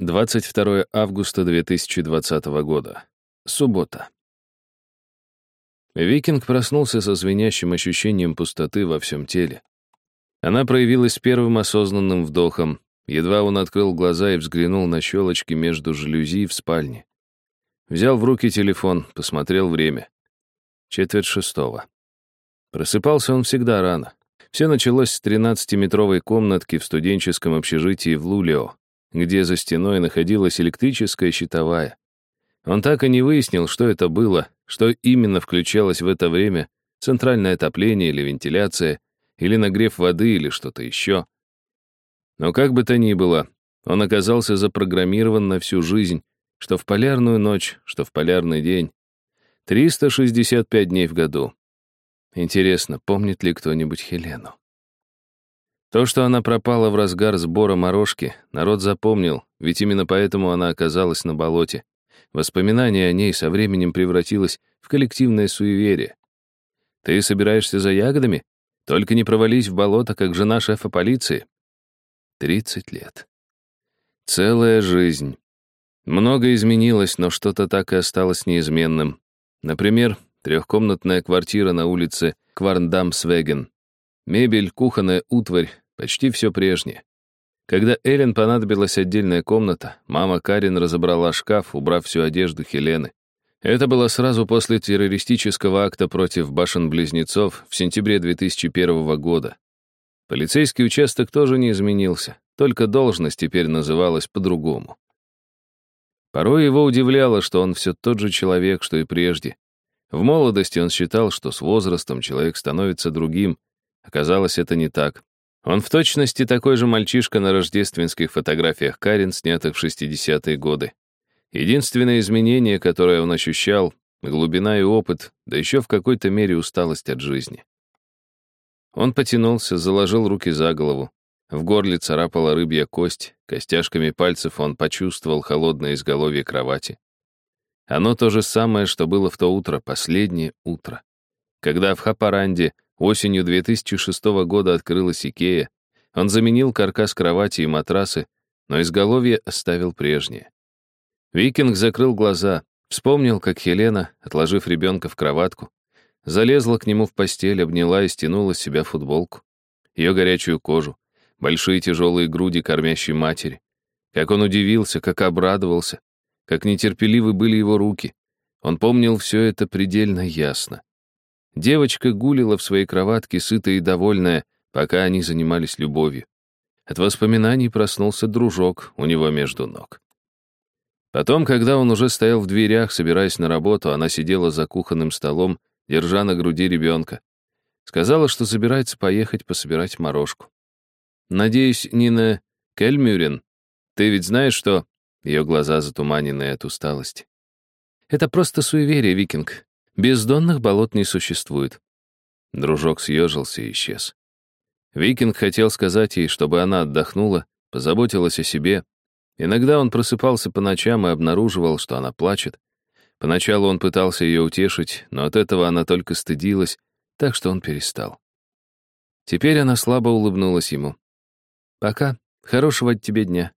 22 августа 2020 года. Суббота. Викинг проснулся со звенящим ощущением пустоты во всем теле. Она проявилась первым осознанным вдохом, едва он открыл глаза и взглянул на щелочки между жалюзи в спальне. Взял в руки телефон, посмотрел время. Четверть шестого. Просыпался он всегда рано. Все началось с 13-метровой комнатки в студенческом общежитии в Лулио, где за стеной находилась электрическая щитовая. Он так и не выяснил, что это было, что именно включалось в это время, центральное отопление или вентиляция, или нагрев воды, или что-то еще. Но как бы то ни было, он оказался запрограммирован на всю жизнь, что в полярную ночь, что в полярный день. 365 дней в году. Интересно, помнит ли кто-нибудь Хелену? То, что она пропала в разгар сбора морожки, народ запомнил, ведь именно поэтому она оказалась на болоте. Воспоминание о ней со временем превратилось в коллективное суеверие. «Ты собираешься за ягодами? Только не провались в болото, как жена шефа полиции». Тридцать лет. Целая жизнь. Много изменилось, но что-то так и осталось неизменным. Например, трехкомнатная квартира на улице Кварндамсвеген. Мебель, кухонная утварь, Почти все прежнее. Когда Эллен понадобилась отдельная комната, мама Карин разобрала шкаф, убрав всю одежду Хелены. Это было сразу после террористического акта против башен-близнецов в сентябре 2001 года. Полицейский участок тоже не изменился, только должность теперь называлась по-другому. Порой его удивляло, что он все тот же человек, что и прежде. В молодости он считал, что с возрастом человек становится другим. Оказалось, это не так. Он в точности такой же мальчишка на рождественских фотографиях Карин, снятых в 60-е годы. Единственное изменение, которое он ощущал, глубина и опыт, да еще в какой-то мере усталость от жизни. Он потянулся, заложил руки за голову. В горле царапала рыбья кость, костяшками пальцев он почувствовал холодное изголовье кровати. Оно то же самое, что было в то утро, последнее утро. Когда в Хапаранде Осенью 2006 года открылась Икея. Он заменил каркас кровати и матрасы, но изголовье оставил прежнее. Викинг закрыл глаза, вспомнил, как Хелена, отложив ребенка в кроватку, залезла к нему в постель, обняла и стянула с себя футболку, ее горячую кожу, большие тяжелые груди кормящей матери. Как он удивился, как обрадовался, как нетерпеливы были его руки. Он помнил все это предельно ясно. Девочка гулила в своей кроватке, сытая и довольная, пока они занимались любовью. От воспоминаний проснулся дружок у него между ног. Потом, когда он уже стоял в дверях, собираясь на работу, она сидела за кухонным столом, держа на груди ребенка. Сказала, что собирается поехать пособирать морожку. «Надеюсь, не на Кельмюрен. Ты ведь знаешь, что...» Ее глаза затуманены от усталости. «Это просто суеверие, Викинг. Бездонных болот не существует. Дружок съежился и исчез. Викинг хотел сказать ей, чтобы она отдохнула, позаботилась о себе. Иногда он просыпался по ночам и обнаруживал, что она плачет. Поначалу он пытался ее утешить, но от этого она только стыдилась, так что он перестал. Теперь она слабо улыбнулась ему. «Пока. Хорошего тебе дня».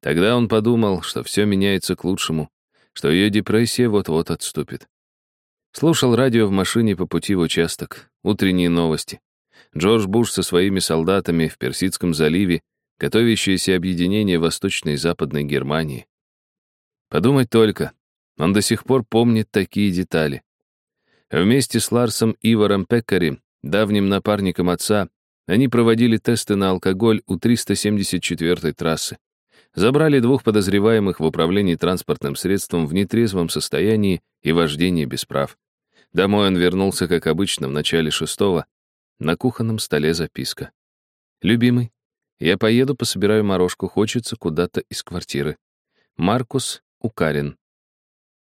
Тогда он подумал, что все меняется к лучшему, что ее депрессия вот-вот отступит. Слушал радио в машине по пути в участок. Утренние новости. Джордж Буш со своими солдатами в Персидском заливе, готовящееся объединение Восточной и Западной Германии. Подумать только, он до сих пор помнит такие детали. Вместе с Ларсом Иваром Пеккари, давним напарником отца, они проводили тесты на алкоголь у 374-й трассы. Забрали двух подозреваемых в управлении транспортным средством в нетрезвом состоянии и вождении без прав. Домой он вернулся, как обычно, в начале шестого. На кухонном столе записка. «Любимый, я поеду, пособираю морожку, хочется куда-то из квартиры. Маркус Укарин».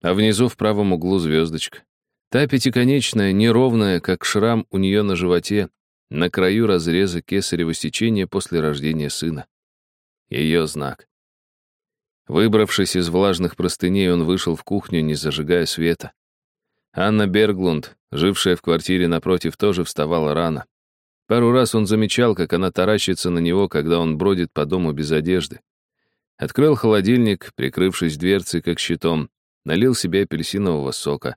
А внизу в правом углу звездочка. Та пятиконечная, неровная, как шрам у нее на животе, на краю разреза кесарево сечения после рождения сына. Ее знак. Выбравшись из влажных простыней, он вышел в кухню, не зажигая света. Анна Берглунд, жившая в квартире напротив, тоже вставала рано. Пару раз он замечал, как она таращится на него, когда он бродит по дому без одежды. Открыл холодильник, прикрывшись дверцей как щитом, налил себе апельсинового сока.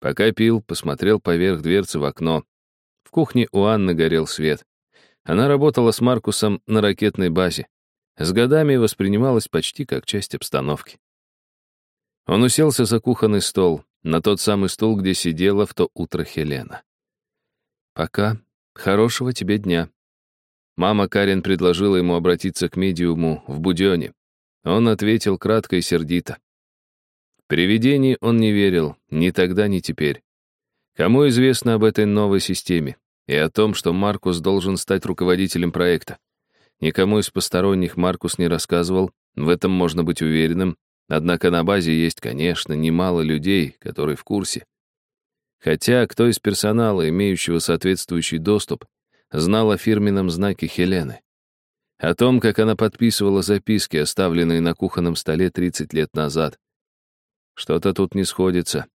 Пока пил, посмотрел поверх дверцы в окно. В кухне у Анны горел свет. Она работала с Маркусом на ракетной базе. С годами воспринималась почти как часть обстановки. Он уселся за кухонный стол, на тот самый стул, где сидела в то утро Хелена. «Пока. Хорошего тебе дня». Мама Карен предложила ему обратиться к медиуму в Будёне. Он ответил кратко и сердито. Привидений он не верил, ни тогда, ни теперь. Кому известно об этой новой системе и о том, что Маркус должен стать руководителем проекта? Никому из посторонних Маркус не рассказывал, в этом можно быть уверенным, однако на базе есть, конечно, немало людей, которые в курсе. Хотя кто из персонала, имеющего соответствующий доступ, знал о фирменном знаке Хелены? О том, как она подписывала записки, оставленные на кухонном столе 30 лет назад. Что-то тут не сходится.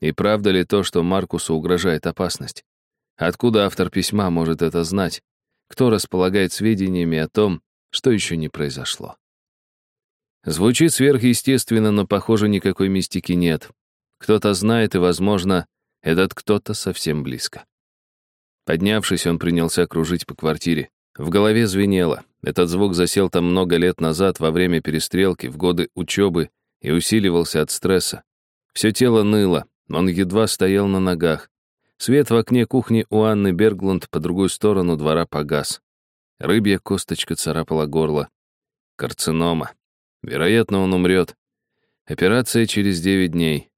И правда ли то, что Маркусу угрожает опасность? Откуда автор письма может это знать? Кто располагает сведениями о том, что еще не произошло? Звучит сверхъестественно, но, похоже, никакой мистики нет. Кто-то знает, и, возможно, этот кто-то совсем близко. Поднявшись, он принялся кружить по квартире. В голове звенело. Этот звук засел там много лет назад во время перестрелки, в годы учебы, и усиливался от стресса. Все тело ныло, он едва стоял на ногах. Свет в окне кухни у Анны Берглунд по другую сторону двора погас. Рыбья косточка царапала горло. Карцинома. Вероятно, он умрет. Операция через девять дней.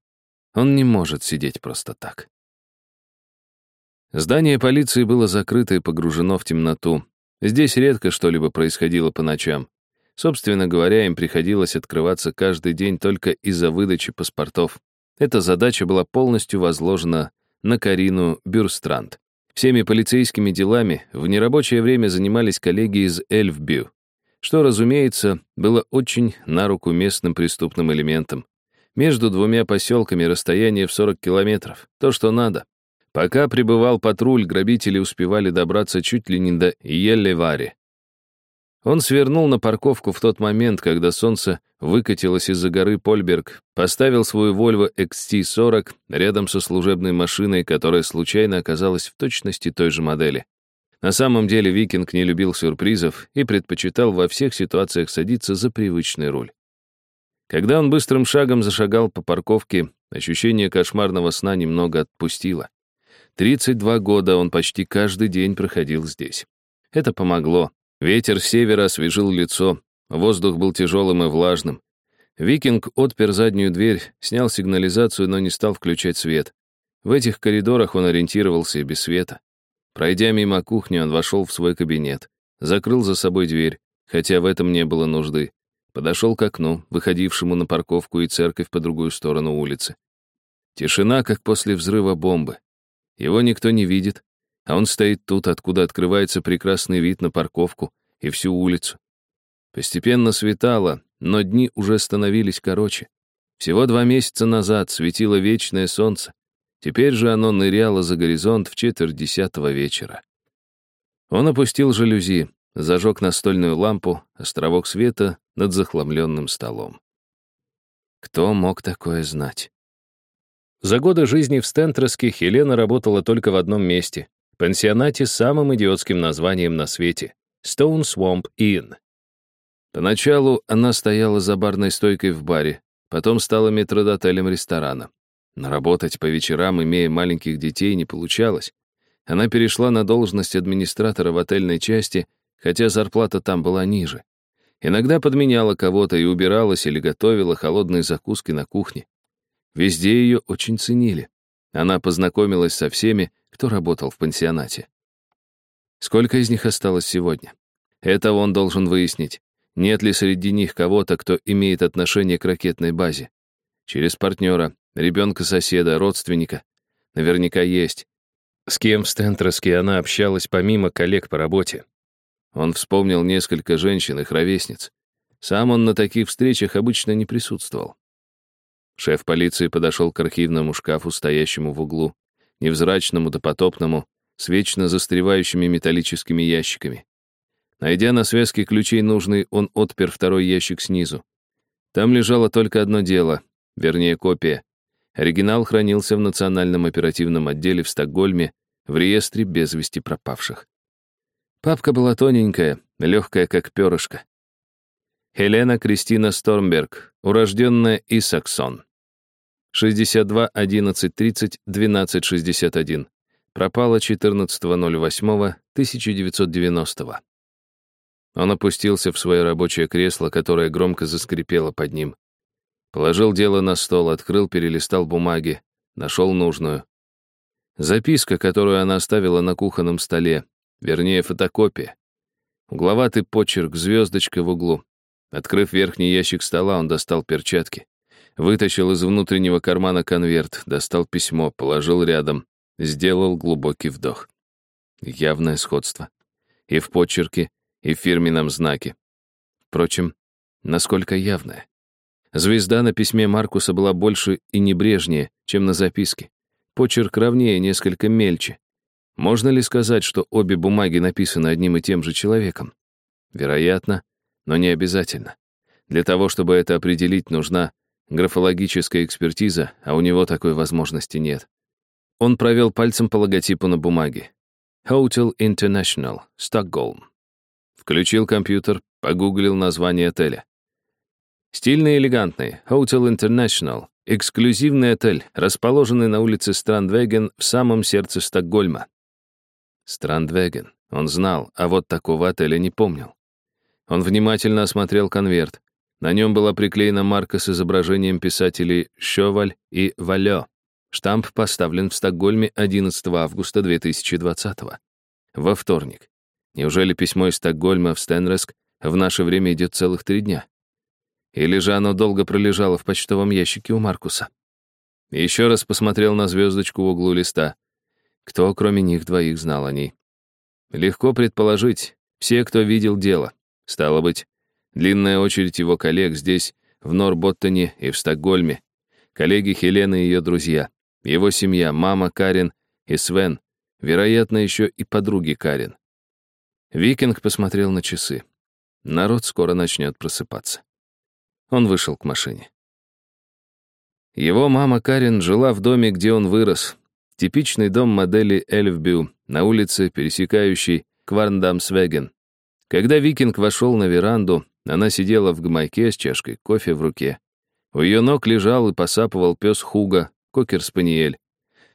Он не может сидеть просто так. Здание полиции было закрыто и погружено в темноту. Здесь редко что-либо происходило по ночам. Собственно говоря, им приходилось открываться каждый день только из-за выдачи паспортов. Эта задача была полностью возложена на Карину Бюрстранд. Всеми полицейскими делами в нерабочее время занимались коллеги из Эльфбю, что, разумеется, было очень на руку местным преступным элементам. Между двумя поселками расстояние в 40 километров, то, что надо. Пока прибывал патруль, грабители успевали добраться чуть ли не до Еллевари. Он свернул на парковку в тот момент, когда солнце выкатилось из-за горы Польберг, поставил свою Volvo XT40 рядом со служебной машиной, которая случайно оказалась в точности той же модели. На самом деле Викинг не любил сюрпризов и предпочитал во всех ситуациях садиться за привычный руль. Когда он быстрым шагом зашагал по парковке, ощущение кошмарного сна немного отпустило. 32 года он почти каждый день проходил здесь. Это помогло. Ветер с севера освежил лицо, воздух был тяжелым и влажным. Викинг отпер заднюю дверь, снял сигнализацию, но не стал включать свет. В этих коридорах он ориентировался и без света. Пройдя мимо кухни, он вошел в свой кабинет, закрыл за собой дверь, хотя в этом не было нужды. Подошел к окну, выходившему на парковку и церковь по другую сторону улицы. Тишина, как после взрыва бомбы. Его никто не видит, а он стоит тут, откуда открывается прекрасный вид на парковку и всю улицу. Постепенно светало, но дни уже становились короче. Всего два месяца назад светило вечное солнце. Теперь же оно ныряло за горизонт в четверть десятого вечера. Он опустил жалюзи, зажег настольную лампу, островок света над захламленным столом. Кто мог такое знать? За годы жизни в Стентроске Хелена работала только в одном месте пансионате с самым идиотским названием на свете — Stone Swamp Inn. Поначалу она стояла за барной стойкой в баре, потом стала метродотелем ресторана. Но работать по вечерам, имея маленьких детей, не получалось. Она перешла на должность администратора в отельной части, хотя зарплата там была ниже. Иногда подменяла кого-то и убиралась или готовила холодные закуски на кухне. Везде ее очень ценили. Она познакомилась со всеми, кто работал в пансионате. Сколько из них осталось сегодня? Это он должен выяснить. Нет ли среди них кого-то, кто имеет отношение к ракетной базе? Через партнера, ребенка соседа, родственника. Наверняка есть. С кем в Стентроске она общалась помимо коллег по работе? Он вспомнил несколько женщин, их ровесниц. Сам он на таких встречах обычно не присутствовал. Шеф полиции подошел к архивному шкафу, стоящему в углу невзрачному допотопному, с вечно застревающими металлическими ящиками. Найдя на связке ключей нужный, он отпер второй ящик снизу. Там лежало только одно дело, вернее, копия. Оригинал хранился в Национальном оперативном отделе в Стокгольме в реестре без вести пропавших. Папка была тоненькая, легкая, как перышко. Хелена Кристина Стормберг, урожденная Исаксон. 62 11 30 12 61. Пропала 14.08.1990. Он опустился в свое рабочее кресло, которое громко заскрипело под ним. Положил дело на стол, открыл, перелистал бумаги, нашел нужную. Записка, которую она оставила на кухонном столе, вернее, фотокопия. Угловатый почерк, звездочка в углу. Открыв верхний ящик стола, он достал перчатки. Вытащил из внутреннего кармана конверт, достал письмо, положил рядом, сделал глубокий вдох. Явное сходство. И в почерке, и в фирменном знаке. Впрочем, насколько явное. Звезда на письме Маркуса была больше и небрежнее, чем на записке. Почерк ровнее, несколько мельче. Можно ли сказать, что обе бумаги написаны одним и тем же человеком? Вероятно, но не обязательно. Для того, чтобы это определить, нужна графологическая экспертиза, а у него такой возможности нет. Он провел пальцем по логотипу на бумаге. Hotel International, Стокгольм. Включил компьютер, погуглил название отеля. Стильный и элегантный, Hotel International, эксклюзивный отель, расположенный на улице Страндвеген в самом сердце Стокгольма. Страндвеген, он знал, а вот такого отеля не помнил. Он внимательно осмотрел конверт. На нем была приклеена марка с изображением писателей Шоваль и Валё. Штамп поставлен в Стокгольме 11 августа 2020 во вторник. Неужели письмо из Стокгольма в Стенреск в наше время идет целых три дня? Или же оно долго пролежало в почтовом ящике у Маркуса? Еще раз посмотрел на звездочку в углу листа. Кто, кроме них двоих, знал о ней? Легко предположить, все, кто видел дело. Стало быть, длинная очередь его коллег здесь, в Норботтоне и в Стокгольме. Коллеги Хелены и ее друзья. Его семья, мама Карин и Свен. Вероятно, еще и подруги Карин. Викинг посмотрел на часы. Народ скоро начнет просыпаться. Он вышел к машине. Его мама Карин жила в доме, где он вырос. Типичный дом модели Эльфбю на улице, пересекающей Кварндамсвеген. Когда Викинг вошел на веранду, она сидела в гамайке с чашкой кофе в руке. У ее ног лежал и посапывал пес Хуга, кокер-спаниель.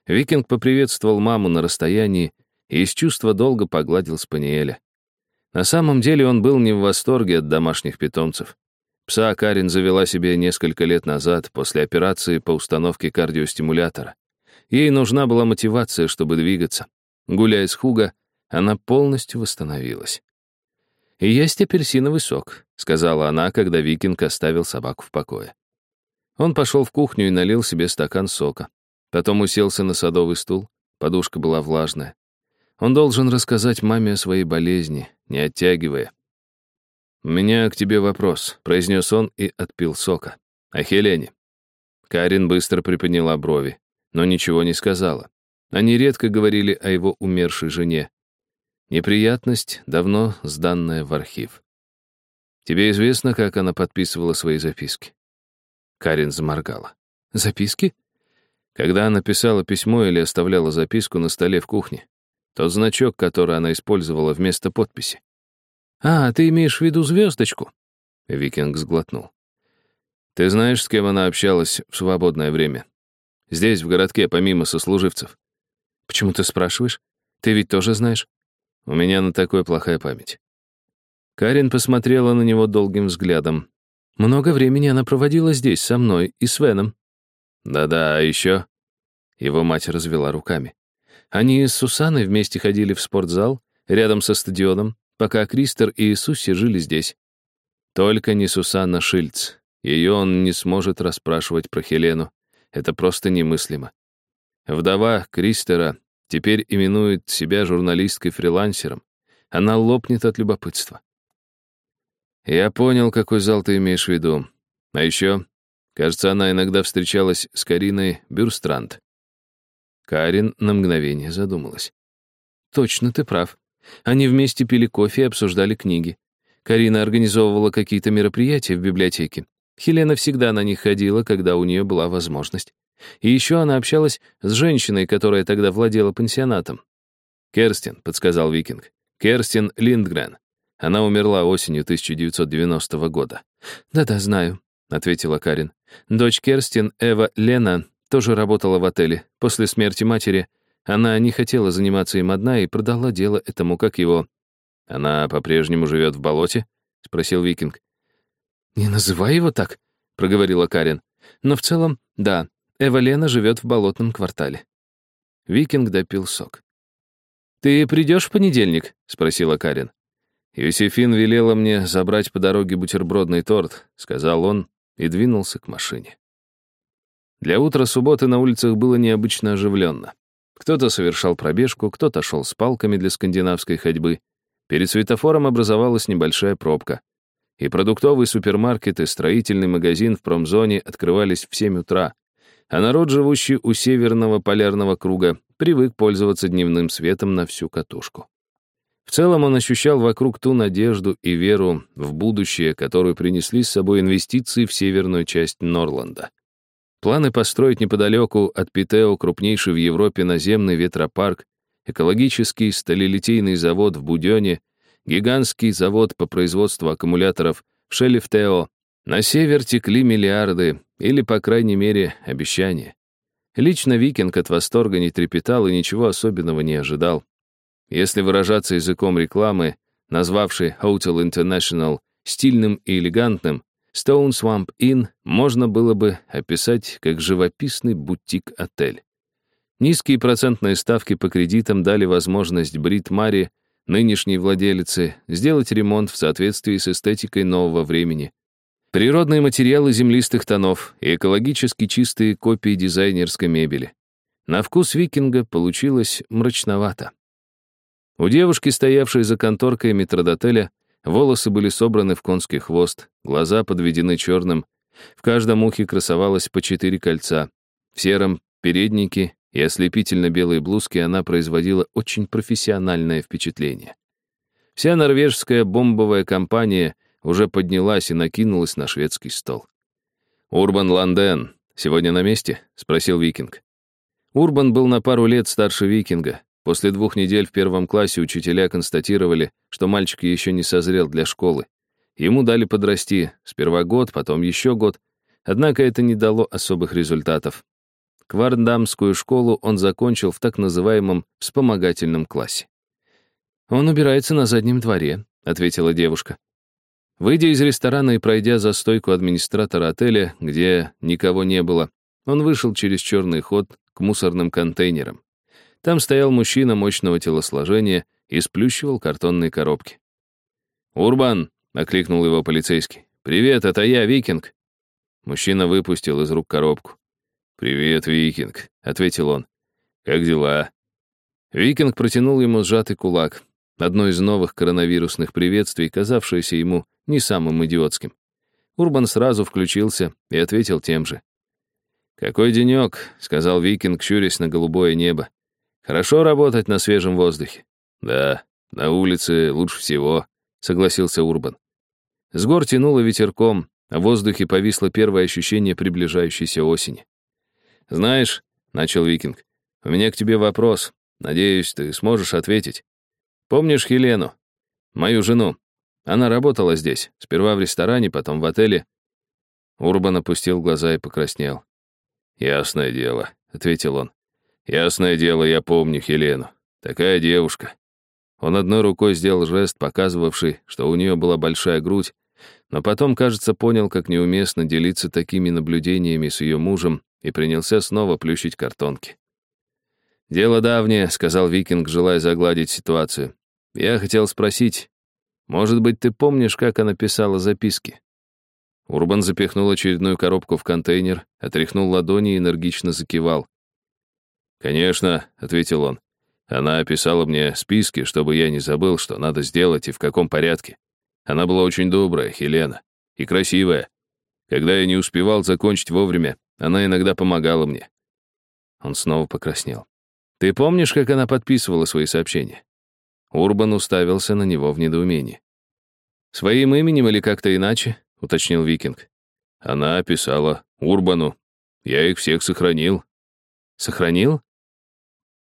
Викинг поприветствовал маму на расстоянии и из чувства долго погладил спаниеля. На самом деле он был не в восторге от домашних питомцев. Пса Карин завела себе несколько лет назад, после операции по установке кардиостимулятора. Ей нужна была мотивация, чтобы двигаться. Гуляя с Хуга, она полностью восстановилась. «И есть апельсиновый сок», — сказала она, когда викинг оставил собаку в покое. Он пошел в кухню и налил себе стакан сока. Потом уселся на садовый стул, подушка была влажная. Он должен рассказать маме о своей болезни, не оттягивая. «У меня к тебе вопрос», — произнес он и отпил сока. «О Хелене». Карин быстро приподняла брови, но ничего не сказала. Они редко говорили о его умершей жене. Неприятность, давно сданная в архив. «Тебе известно, как она подписывала свои записки?» Карин заморгала. «Записки?» Когда она писала письмо или оставляла записку на столе в кухне. Тот значок, который она использовала вместо подписи. «А, ты имеешь в виду звездочку?» Викинг сглотнул. «Ты знаешь, с кем она общалась в свободное время? Здесь, в городке, помимо сослуживцев?» «Почему ты спрашиваешь? Ты ведь тоже знаешь?» «У меня на такое плохая память». Карин посмотрела на него долгим взглядом. «Много времени она проводила здесь, со мной и Свеном». «Да-да, а еще...» Его мать развела руками. Они с Сусаной вместе ходили в спортзал, рядом со стадионом, пока Кристер и Иисусе жили здесь. Только не Сусанна Шильц. Ее он не сможет расспрашивать про Хелену. Это просто немыслимо. Вдова Кристера теперь именует себя журналисткой-фрилансером. Она лопнет от любопытства. Я понял, какой зал ты имеешь в виду. А еще, кажется, она иногда встречалась с Кариной Бюрстранд. Карин на мгновение задумалась. «Точно ты прав. Они вместе пили кофе и обсуждали книги. Карина организовывала какие-то мероприятия в библиотеке. Хелена всегда на них ходила, когда у нее была возможность. И еще она общалась с женщиной, которая тогда владела пансионатом. «Керстин», — подсказал Викинг. «Керстин Линдгрен. Она умерла осенью 1990 года». «Да-да, знаю», — ответила Карин. «Дочь Керстин, Эва Лена, тоже работала в отеле. После смерти матери она не хотела заниматься им одна и продала дело этому, как его...» «Она по-прежнему живет в болоте?» — спросил Викинг. «Не называй его так», — проговорила Карин. «Но в целом, да, Эва Лена живет в болотном квартале». Викинг допил сок. «Ты придешь в понедельник?» — спросила Карин. «Юсифин велела мне забрать по дороге бутербродный торт», — сказал он и двинулся к машине. Для утра субботы на улицах было необычно оживленно. Кто-то совершал пробежку, кто-то шел с палками для скандинавской ходьбы. Перед светофором образовалась небольшая пробка. И продуктовый супермаркет, и строительный магазин в промзоне открывались в 7 утра, а народ, живущий у северного полярного круга, привык пользоваться дневным светом на всю катушку. В целом он ощущал вокруг ту надежду и веру в будущее, которую принесли с собой инвестиции в северную часть Норланда. Планы построить неподалеку от Питео крупнейший в Европе наземный ветропарк, экологический сталелитейный завод в Будёне, гигантский завод по производству аккумуляторов в Шелефтео. На север текли миллиарды, или, по крайней мере, обещания. Лично Викинг от восторга не трепетал и ничего особенного не ожидал. Если выражаться языком рекламы, назвавшей Hotel International стильным и элегантным, Stone Swamp Inn можно было бы описать как живописный бутик-отель. Низкие процентные ставки по кредитам дали возможность Брит Мари, нынешней владелице, сделать ремонт в соответствии с эстетикой нового времени. Природные материалы землистых тонов и экологически чистые копии дизайнерской мебели. На вкус викинга получилось мрачновато. У девушки, стоявшей за конторкой метродотеля, волосы были собраны в конский хвост, глаза подведены черным, в каждом ухе красовалось по четыре кольца. В сером переднике и ослепительно-белой блузке она производила очень профессиональное впечатление. Вся норвежская бомбовая компания — уже поднялась и накинулась на шведский стол. «Урбан Ланден сегодня на месте?» — спросил Викинг. Урбан был на пару лет старше Викинга. После двух недель в первом классе учителя констатировали, что мальчик еще не созрел для школы. Ему дали подрасти, сперва год, потом еще год. Однако это не дало особых результатов. Квардамскую школу он закончил в так называемом вспомогательном классе. «Он убирается на заднем дворе», — ответила девушка. Выйдя из ресторана и пройдя за стойку администратора отеля, где никого не было, он вышел через черный ход к мусорным контейнерам. Там стоял мужчина мощного телосложения и сплющивал картонные коробки. «Урбан!» — окликнул его полицейский. «Привет, это я, Викинг!» Мужчина выпустил из рук коробку. «Привет, Викинг», — ответил он. «Как дела?» Викинг протянул ему сжатый кулак, одно из новых коронавирусных приветствий, казавшееся ему не самым идиотским. Урбан сразу включился и ответил тем же. «Какой денек», — сказал Викинг, щурясь на голубое небо. «Хорошо работать на свежем воздухе». «Да, на улице лучше всего», — согласился Урбан. С гор тянуло ветерком, а в воздухе повисло первое ощущение приближающейся осени. «Знаешь», — начал Викинг, — «у меня к тебе вопрос. Надеюсь, ты сможешь ответить. Помнишь Хелену? Мою жену. Она работала здесь, сперва в ресторане, потом в отеле. Урбан опустил глаза и покраснел. «Ясное дело», — ответил он. «Ясное дело, я помню Хелену. Такая девушка». Он одной рукой сделал жест, показывавший, что у нее была большая грудь, но потом, кажется, понял, как неуместно делиться такими наблюдениями с ее мужем и принялся снова плющить картонки. «Дело давнее», — сказал Викинг, желая загладить ситуацию. «Я хотел спросить, может быть, ты помнишь, как она писала записки?» Урбан запихнул очередную коробку в контейнер, отряхнул ладони и энергично закивал. «Конечно», — ответил он. «Она описала мне списки, чтобы я не забыл, что надо сделать и в каком порядке. Она была очень добрая, Хелена, и красивая. Когда я не успевал закончить вовремя, она иногда помогала мне». Он снова покраснел. «Ты помнишь, как она подписывала свои сообщения?» Урбан уставился на него в недоумении. «Своим именем или как-то иначе?» — уточнил Викинг. Она писала Урбану. Я их всех сохранил. Сохранил?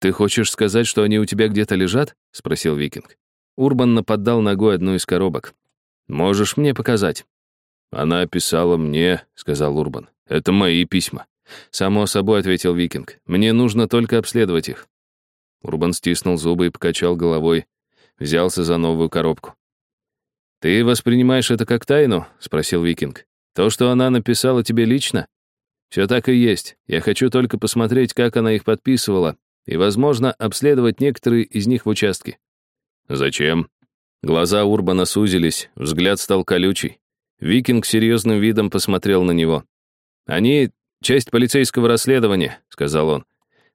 Ты хочешь сказать, что они у тебя где-то лежат? Спросил Викинг. Урбан нападал ногой одну из коробок. Можешь мне показать? Она писала мне, сказал Урбан. Это мои письма. Само собой, ответил Викинг. Мне нужно только обследовать их. Урбан стиснул зубы и покачал головой. Взялся за новую коробку. «Ты воспринимаешь это как тайну?» — спросил Викинг. «То, что она написала тебе лично?» «Все так и есть. Я хочу только посмотреть, как она их подписывала, и, возможно, обследовать некоторые из них в участке». «Зачем?» Глаза Урбана сузились, взгляд стал колючий. Викинг серьезным видом посмотрел на него. «Они — часть полицейского расследования», — сказал он.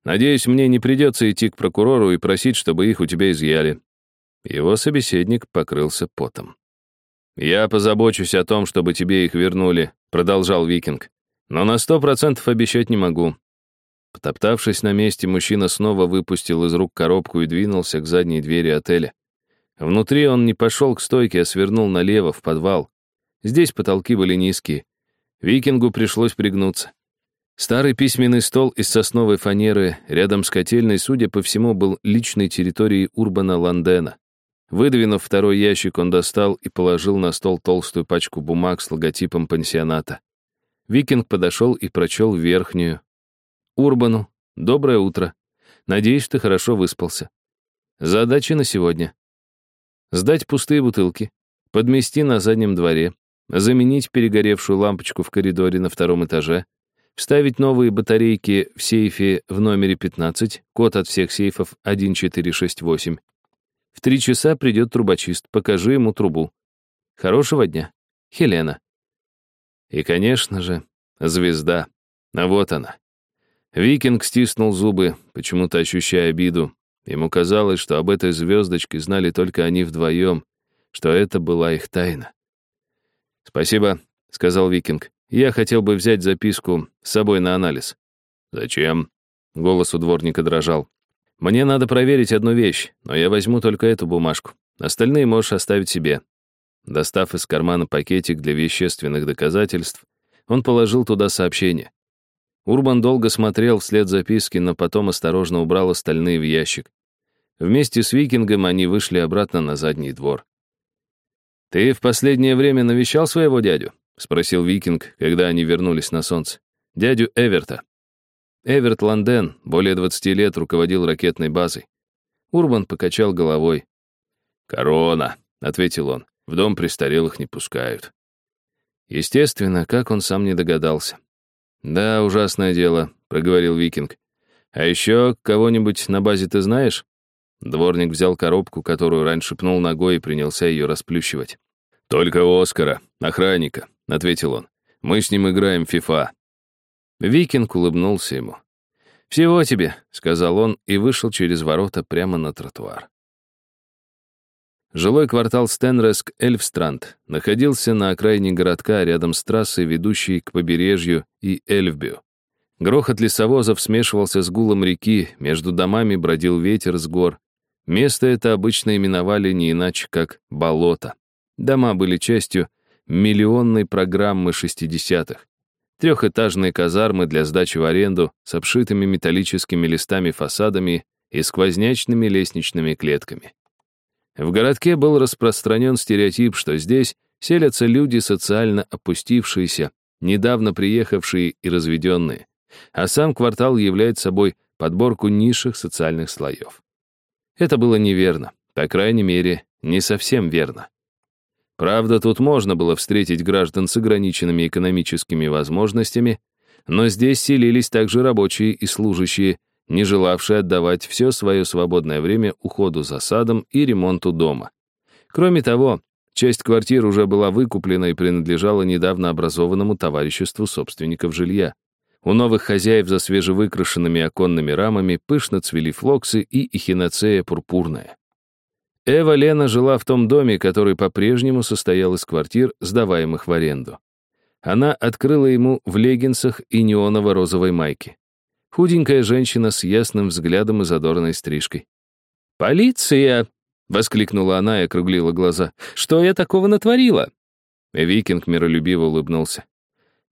«Надеюсь, мне не придется идти к прокурору и просить, чтобы их у тебя изъяли». Его собеседник покрылся потом. «Я позабочусь о том, чтобы тебе их вернули», — продолжал Викинг. «Но на сто процентов обещать не могу». Потоптавшись на месте, мужчина снова выпустил из рук коробку и двинулся к задней двери отеля. Внутри он не пошел к стойке, а свернул налево, в подвал. Здесь потолки были низкие. Викингу пришлось пригнуться. Старый письменный стол из сосновой фанеры рядом с котельной, судя по всему, был личной территорией Урбана Ландена. Выдвинув второй ящик, он достал и положил на стол толстую пачку бумаг с логотипом пансионата. Викинг подошел и прочел верхнюю. «Урбану, доброе утро. Надеюсь, ты хорошо выспался. Задачи на сегодня. Сдать пустые бутылки, подмести на заднем дворе, заменить перегоревшую лампочку в коридоре на втором этаже, вставить новые батарейки в сейфе в номере 15, код от всех сейфов 1468, в три часа придет трубочист, покажи ему трубу. Хорошего дня. Хелена. И, конечно же, звезда. А вот она. Викинг стиснул зубы, почему-то ощущая обиду. Ему казалось, что об этой звездочке знали только они вдвоем, что это была их тайна. «Спасибо», — сказал Викинг. «Я хотел бы взять записку с собой на анализ». «Зачем?» — голос у дворника дрожал. Мне надо проверить одну вещь, но я возьму только эту бумажку. Остальные можешь оставить себе». Достав из кармана пакетик для вещественных доказательств, он положил туда сообщение. Урбан долго смотрел вслед записки, но потом осторожно убрал остальные в ящик. Вместе с Викингом они вышли обратно на задний двор. «Ты в последнее время навещал своего дядю?» — спросил Викинг, когда они вернулись на солнце. «Дядю Эверта». Эверт Ланден более 20 лет руководил ракетной базой. Урбан покачал головой. «Корона», — ответил он, — «в дом престарелых не пускают». Естественно, как он сам не догадался. «Да, ужасное дело», — проговорил Викинг. «А еще кого-нибудь на базе ты знаешь?» Дворник взял коробку, которую раньше пнул ногой и принялся ее расплющивать. «Только Оскара, охранника», — ответил он. «Мы с ним играем в фифа. Викинг улыбнулся ему. «Всего тебе», — сказал он и вышел через ворота прямо на тротуар. Жилой квартал Стенреск-Эльфстранд находился на окраине городка рядом с трассой, ведущей к побережью и Эльфбю. Грохот лесовозов смешивался с гулом реки, между домами бродил ветер с гор. Место это обычно именовали не иначе, как «болото». Дома были частью миллионной программы 60-х. Трехэтажные казармы для сдачи в аренду с обшитыми металлическими листами фасадами и сквознячными лестничными клетками. В городке был распространен стереотип, что здесь селятся люди социально опустившиеся, недавно приехавшие и разведенные, а сам квартал является собой подборку низших социальных слоев. Это было неверно, по крайней мере, не совсем верно. Правда, тут можно было встретить граждан с ограниченными экономическими возможностями, но здесь селились также рабочие и служащие, не желавшие отдавать все свое свободное время уходу за садом и ремонту дома. Кроме того, часть квартир уже была выкуплена и принадлежала недавно образованному товариществу собственников жилья. У новых хозяев за свежевыкрашенными оконными рамами пышно цвели флоксы и эхиноцея пурпурная. Эва Лена жила в том доме, который по-прежнему состоял из квартир, сдаваемых в аренду. Она открыла ему в леггинсах и неоново-розовой майке. Худенькая женщина с ясным взглядом и задорной стрижкой. «Полиция!» — воскликнула она и округлила глаза. «Что я такого натворила?» Викинг миролюбиво улыбнулся.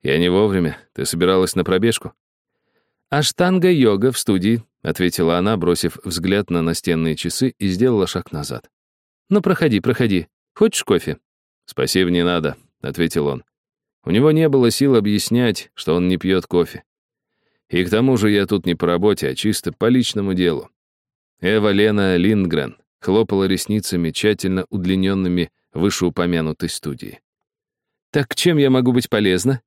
«Я не вовремя. Ты собиралась на пробежку?» «Аштанга-йога в студии», — ответила она, бросив взгляд на настенные часы и сделала шаг назад. «Ну, проходи, проходи. Хочешь кофе?» «Спасибо, не надо», — ответил он. У него не было сил объяснять, что он не пьет кофе. И к тому же я тут не по работе, а чисто по личному делу. Эва Лена Линдгрен хлопала ресницами, тщательно удлиненными вышеупомянутой студии. «Так чем я могу быть полезна?»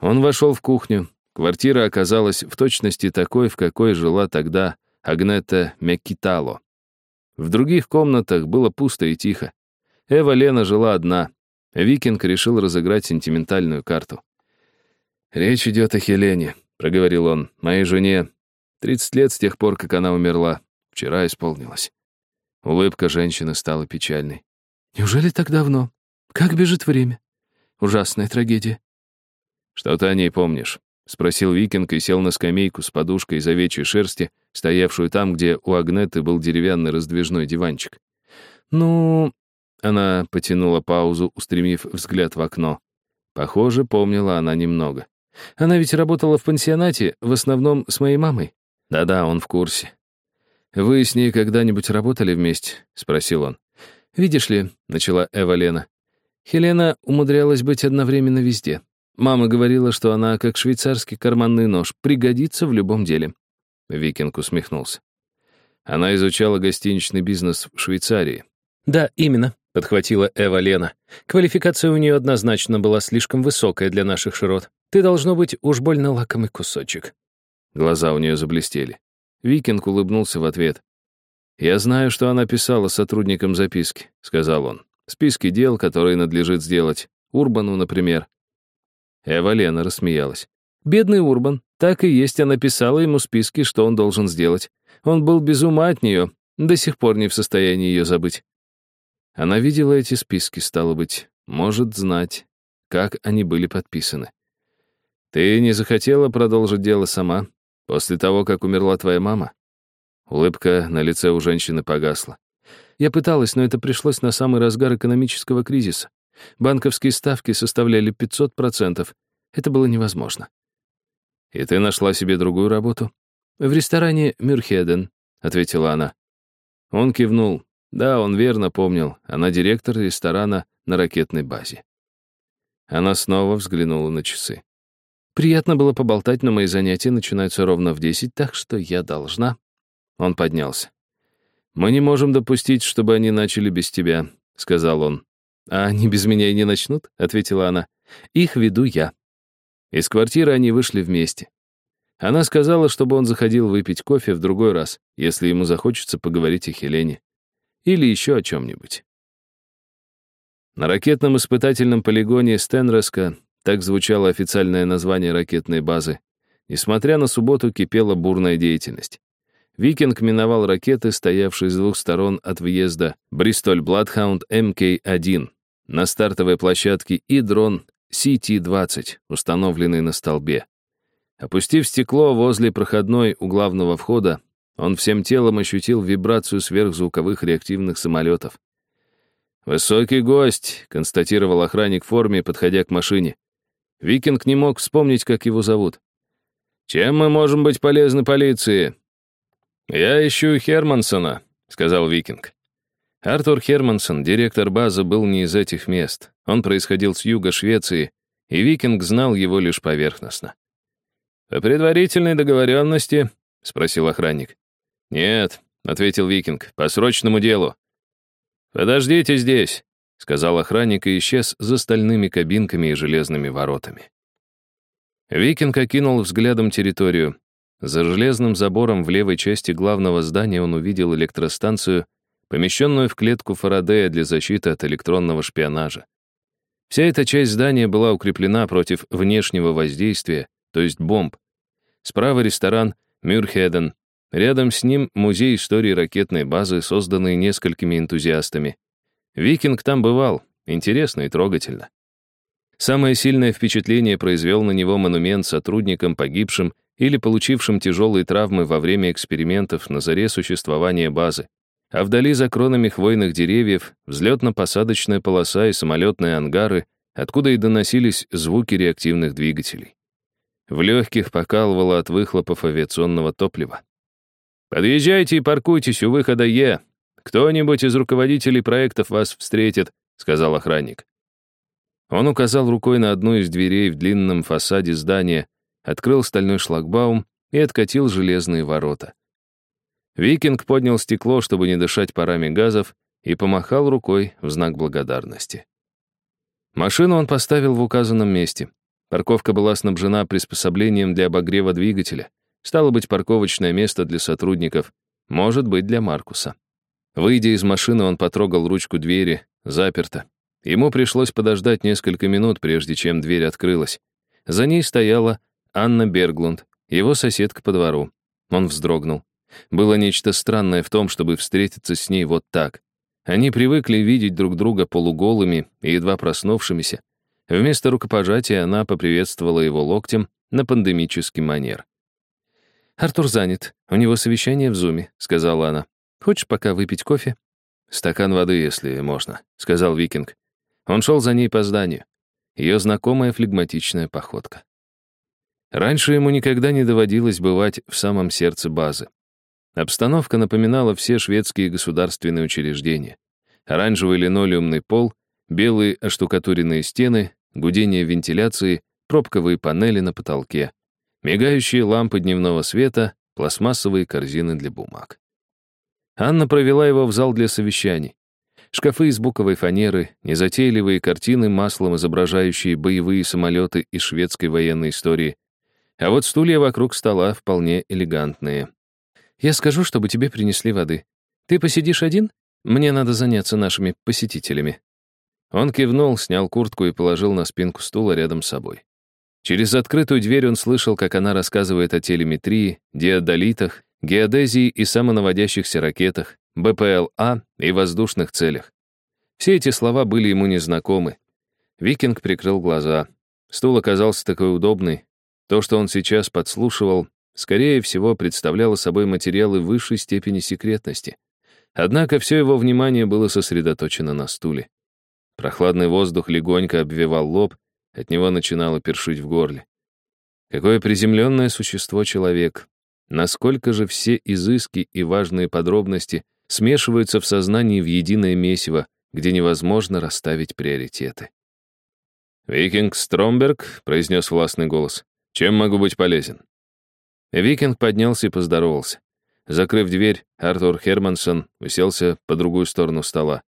Он вошел в кухню. Квартира оказалась в точности такой, в какой жила тогда Агнета Мякитало. В других комнатах было пусто и тихо. Эва Лена жила одна. Викинг решил разыграть сентиментальную карту. «Речь идет о Хелене», — проговорил он, — «моей жене. Тридцать лет с тех пор, как она умерла. Вчера исполнилось». Улыбка женщины стала печальной. «Неужели так давно? Как бежит время? Ужасная трагедия». «Что ты о ней помнишь?» — спросил Викинг и сел на скамейку с подушкой из овечьей шерсти, стоявшую там, где у Агнеты был деревянный раздвижной диванчик. «Ну, она потянула паузу, устремив взгляд в окно. Похоже, помнила она немного. Она ведь работала в пансионате, в основном с моей мамой. Да-да, он в курсе. «Вы с ней когда-нибудь работали вместе?» — спросил он. «Видишь ли», — начала Эва Лена, Хелена умудрялась быть одновременно везде. Мама говорила, что она, как швейцарский карманный нож, пригодится в любом деле. Викинг усмехнулся. Она изучала гостиничный бизнес в Швейцарии. «Да, именно. — подхватила Эва Лена. «Квалификация у нее однозначно была слишком высокая для наших широт. Ты должно быть уж больно лакомый кусочек». Глаза у нее заблестели. Викинг улыбнулся в ответ. «Я знаю, что она писала сотрудникам записки», — сказал он. «Списки дел, которые надлежит сделать. Урбану, например». Эва Лена рассмеялась. «Бедный Урбан. Так и есть, она писала ему списки, что он должен сделать. Он был без ума от нее, до сих пор не в состоянии ее забыть. Она видела эти списки, стало быть, может знать, как они были подписаны. «Ты не захотела продолжить дело сама, после того, как умерла твоя мама?» Улыбка на лице у женщины погасла. «Я пыталась, но это пришлось на самый разгар экономического кризиса. Банковские ставки составляли 500%. Это было невозможно». «И ты нашла себе другую работу?» «В ресторане Мюрхеден», — ответила она. Он кивнул. Да, он верно помнил, она директор ресторана на ракетной базе. Она снова взглянула на часы. «Приятно было поболтать, но мои занятия начинаются ровно в десять, так что я должна...» Он поднялся. «Мы не можем допустить, чтобы они начали без тебя», — сказал он. «А они без меня и не начнут», — ответила она. «Их веду я». Из квартиры они вышли вместе. Она сказала, чтобы он заходил выпить кофе в другой раз, если ему захочется поговорить о Хелене или еще о чем-нибудь. На ракетном испытательном полигоне Стенреска, так звучало официальное название ракетной базы, несмотря на субботу кипела бурная деятельность. Викинг миновал ракеты, стоявшие с двух сторон от въезда Бристоль Бладхаунд МК-1 на стартовой площадке и дрон CT-20, установленный на столбе. Опустив стекло возле проходной у главного входа, он всем телом ощутил вибрацию сверхзвуковых реактивных самолетов. «Высокий гость», — констатировал охранник в форме, подходя к машине. Викинг не мог вспомнить, как его зовут. «Чем мы можем быть полезны полиции?» «Я ищу Хермансона», — сказал Викинг. Артур Хермансон, директор базы, был не из этих мест. Он происходил с юга Швеции, и Викинг знал его лишь поверхностно. «По предварительной договоренности», — спросил охранник, «Нет», — ответил Викинг, — «по срочному делу». «Подождите здесь», — сказал охранник и исчез за стальными кабинками и железными воротами. Викинг окинул взглядом территорию. За железным забором в левой части главного здания он увидел электростанцию, помещенную в клетку Фарадея для защиты от электронного шпионажа. Вся эта часть здания была укреплена против внешнего воздействия, то есть бомб. Справа ресторан Мюрхеден, Рядом с ним музей истории ракетной базы, созданный несколькими энтузиастами. Викинг там бывал, интересно и трогательно. Самое сильное впечатление произвел на него монумент сотрудникам, погибшим или получившим тяжелые травмы во время экспериментов на заре существования базы. а вдали за кронами хвойных деревьев взлетно-посадочная полоса и самолетные ангары, откуда и доносились звуки реактивных двигателей. В легких покалывало от выхлопов авиационного топлива. «Подъезжайте и паркуйтесь у выхода Е. Кто-нибудь из руководителей проектов вас встретит», — сказал охранник. Он указал рукой на одну из дверей в длинном фасаде здания, открыл стальной шлагбаум и откатил железные ворота. Викинг поднял стекло, чтобы не дышать парами газов, и помахал рукой в знак благодарности. Машину он поставил в указанном месте. Парковка была снабжена приспособлением для обогрева двигателя. Стало быть, парковочное место для сотрудников, может быть, для Маркуса. Выйдя из машины, он потрогал ручку двери, заперта. Ему пришлось подождать несколько минут, прежде чем дверь открылась. За ней стояла Анна Берглунд, его соседка по двору. Он вздрогнул. Было нечто странное в том, чтобы встретиться с ней вот так. Они привыкли видеть друг друга полуголыми и едва проснувшимися. Вместо рукопожатия она поприветствовала его локтем на пандемический манер. «Артур занят. У него совещание в зуме», — сказала она. «Хочешь пока выпить кофе?» «Стакан воды, если можно», — сказал Викинг. Он шел за ней по зданию. Ее знакомая флегматичная походка. Раньше ему никогда не доводилось бывать в самом сердце базы. Обстановка напоминала все шведские государственные учреждения. Оранжевый линолеумный пол, белые оштукатуренные стены, гудение вентиляции, пробковые панели на потолке, мигающие лампы дневного света, пластмассовые корзины для бумаг. Анна провела его в зал для совещаний. Шкафы из буковой фанеры, незатейливые картины маслом, изображающие боевые самолеты из шведской военной истории. А вот стулья вокруг стола вполне элегантные. Я скажу, чтобы тебе принесли воды. Ты посидишь один? Мне надо заняться нашими посетителями». Он кивнул, снял куртку и положил на спинку стула рядом с собой. Через открытую дверь он слышал, как она рассказывает о телеметрии, диадолитах, геодезии и самонаводящихся ракетах, БПЛА и воздушных целях. Все эти слова были ему незнакомы. Викинг прикрыл глаза. Стул оказался такой удобный. То, что он сейчас подслушивал, скорее всего, представляло собой материалы высшей степени секретности. Однако все его внимание было сосредоточено на стуле. Прохладный воздух легонько обвивал лоб, от него начинало першить в горле. Какое приземленное существо человек. Насколько же все изыски и важные подробности смешиваются в сознании в единое месиво, где невозможно расставить приоритеты. «Викинг Стромберг», — произнес властный голос, — «чем могу быть полезен?» Викинг поднялся и поздоровался. Закрыв дверь, Артур Хермансон уселся по другую сторону стола.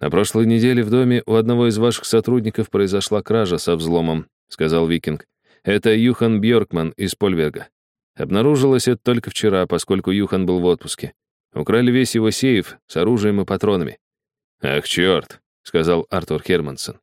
«На прошлой неделе в доме у одного из ваших сотрудников произошла кража со взломом», — сказал Викинг. «Это Юхан Бьоркман из Польверга. Обнаружилось это только вчера, поскольку Юхан был в отпуске. Украли весь его сейф с оружием и патронами». «Ах, черт», — сказал Артур Хермансон.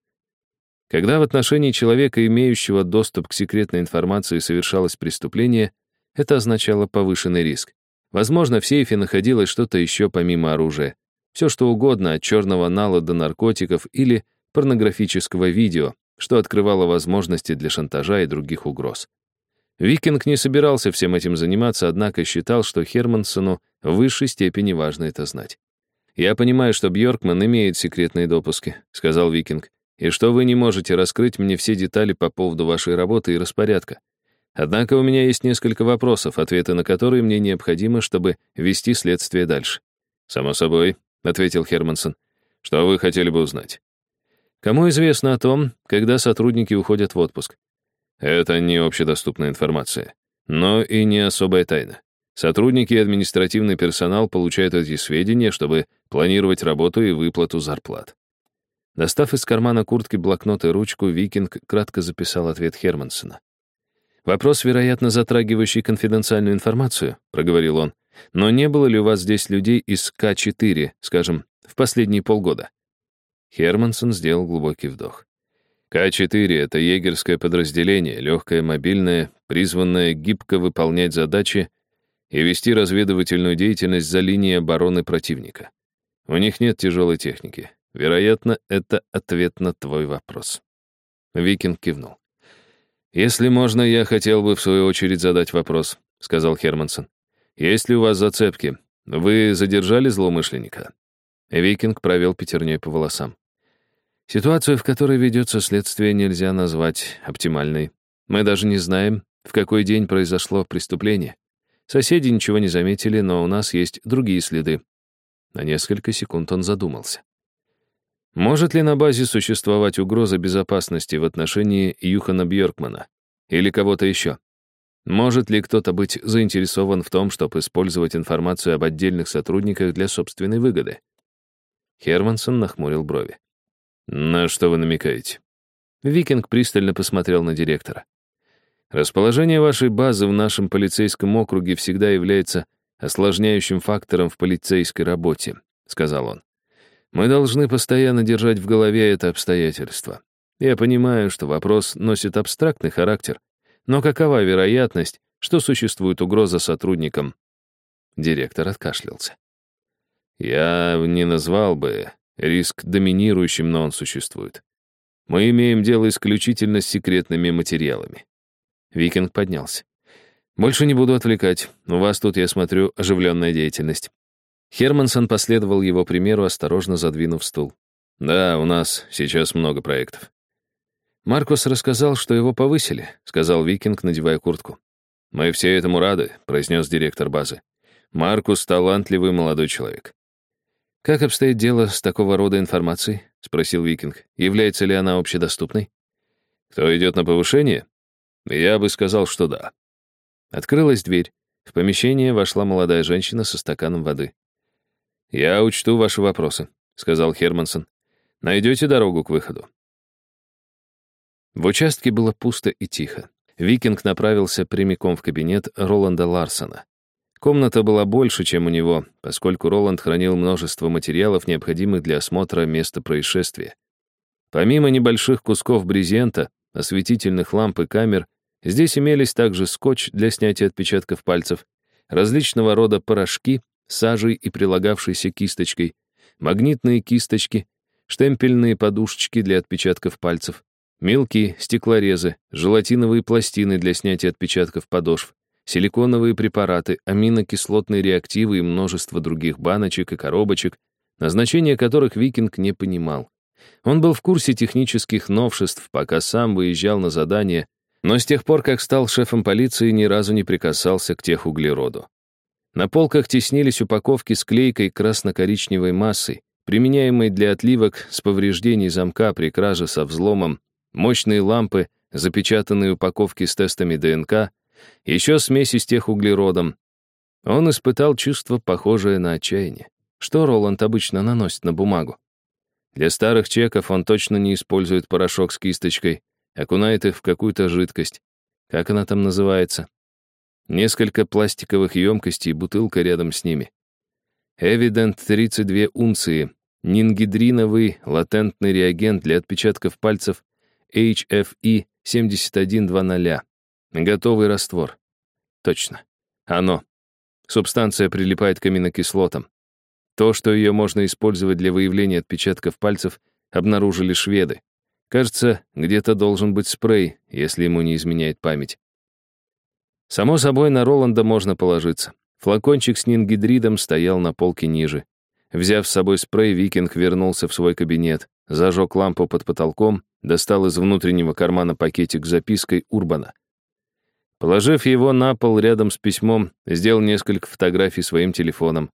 Когда в отношении человека, имеющего доступ к секретной информации, совершалось преступление, это означало повышенный риск. Возможно, в сейфе находилось что-то еще помимо оружия. Все что угодно, от черного нала до наркотиков или порнографического видео, что открывало возможности для шантажа и других угроз. Викинг не собирался всем этим заниматься, однако считал, что Хермансону в высшей степени важно это знать. «Я понимаю, что Бьоркман имеет секретные допуски», — сказал Викинг и что вы не можете раскрыть мне все детали по поводу вашей работы и распорядка. Однако у меня есть несколько вопросов, ответы на которые мне необходимы, чтобы вести следствие дальше. «Само собой», — ответил Хермансон. «Что вы хотели бы узнать?» «Кому известно о том, когда сотрудники уходят в отпуск?» «Это не общедоступная информация, но и не особая тайна. Сотрудники и административный персонал получают эти сведения, чтобы планировать работу и выплату зарплат. Достав из кармана куртки блокнот и ручку, Викинг кратко записал ответ Хермансона. «Вопрос, вероятно, затрагивающий конфиденциальную информацию», — проговорил он. «Но не было ли у вас здесь людей из К-4, скажем, в последние полгода?» Хермансон сделал глубокий вдох. К-4 — это егерское подразделение, легкое, мобильное, призванное гибко выполнять задачи и вести разведывательную деятельность за линией обороны противника. У них нет тяжелой техники. Вероятно, это ответ на твой вопрос. Викинг кивнул. «Если можно, я хотел бы в свою очередь задать вопрос», — сказал Хермансон. «Есть ли у вас зацепки? Вы задержали злоумышленника?» Викинг провел пятерней по волосам. Ситуацию, в которой ведется следствие, нельзя назвать оптимальной. Мы даже не знаем, в какой день произошло преступление. Соседи ничего не заметили, но у нас есть другие следы. На несколько секунд он задумался. Может ли на базе существовать угроза безопасности в отношении Юхана Бьоркмана или кого-то еще? Может ли кто-то быть заинтересован в том, чтобы использовать информацию об отдельных сотрудниках для собственной выгоды? Хермансон нахмурил брови. «На что вы намекаете?» Викинг пристально посмотрел на директора. «Расположение вашей базы в нашем полицейском округе всегда является осложняющим фактором в полицейской работе», — сказал он. «Мы должны постоянно держать в голове это обстоятельство. Я понимаю, что вопрос носит абстрактный характер, но какова вероятность, что существует угроза сотрудникам?» Директор откашлялся. «Я не назвал бы риск доминирующим, но он существует. Мы имеем дело исключительно с секретными материалами. Викинг поднялся. «Больше не буду отвлекать. У вас тут, я смотрю, оживленная деятельность». Хермансон последовал его примеру, осторожно задвинув стул. «Да, у нас сейчас много проектов». «Маркус рассказал, что его повысили», — сказал Викинг, надевая куртку. «Мы все этому рады», — произнес директор базы. «Маркус — талантливый молодой человек». «Как обстоит дело с такого рода информацией?» — спросил Викинг. «Является ли она общедоступной?» «Кто идет на повышение?» «Я бы сказал, что да». Открылась дверь. В помещение вошла молодая женщина со стаканом воды. «Я учту ваши вопросы», — сказал Хермансон. «Найдете дорогу к выходу». В участке было пусто и тихо. Викинг направился прямиком в кабинет Роланда Ларсона. Комната была больше, чем у него, поскольку Роланд хранил множество материалов, необходимых для осмотра места происшествия. Помимо небольших кусков брезента, осветительных ламп и камер, здесь имелись также скотч для снятия отпечатков пальцев, различного рода порошки, сажей и прилагавшейся кисточкой, магнитные кисточки, штемпельные подушечки для отпечатков пальцев, мелкие стеклорезы, желатиновые пластины для снятия отпечатков подошв, силиконовые препараты, аминокислотные реактивы и множество других баночек и коробочек, назначение которых Викинг не понимал. Он был в курсе технических новшеств, пока сам выезжал на задание, но с тех пор, как стал шефом полиции, ни разу не прикасался к техуглероду. На полках теснились упаковки с клейкой красно-коричневой массой, применяемой для отливок с повреждений замка при краже со взломом, мощные лампы, запечатанные упаковки с тестами ДНК, еще смеси с техуглеродом. Он испытал чувство, похожее на отчаяние. Что Роланд обычно наносит на бумагу? Для старых чеков он точно не использует порошок с кисточкой, окунает их в какую-то жидкость. Как она там называется? Несколько пластиковых емкостей и бутылка рядом с ними. Эвидент 32 унции, нингидриновый латентный реагент для отпечатков пальцев HFE 7120. Готовый раствор. Точно. Оно. Субстанция прилипает к аминокислотам. То, что ее можно использовать для выявления отпечатков пальцев, обнаружили шведы. Кажется, где-то должен быть спрей, если ему не изменяет память. Само собой, на Роланда можно положиться. Флакончик с нингидридом стоял на полке ниже. Взяв с собой спрей, викинг вернулся в свой кабинет, зажег лампу под потолком, достал из внутреннего кармана пакетик с запиской Урбана — Положив его на пол рядом с письмом, сделал несколько фотографий своим телефоном.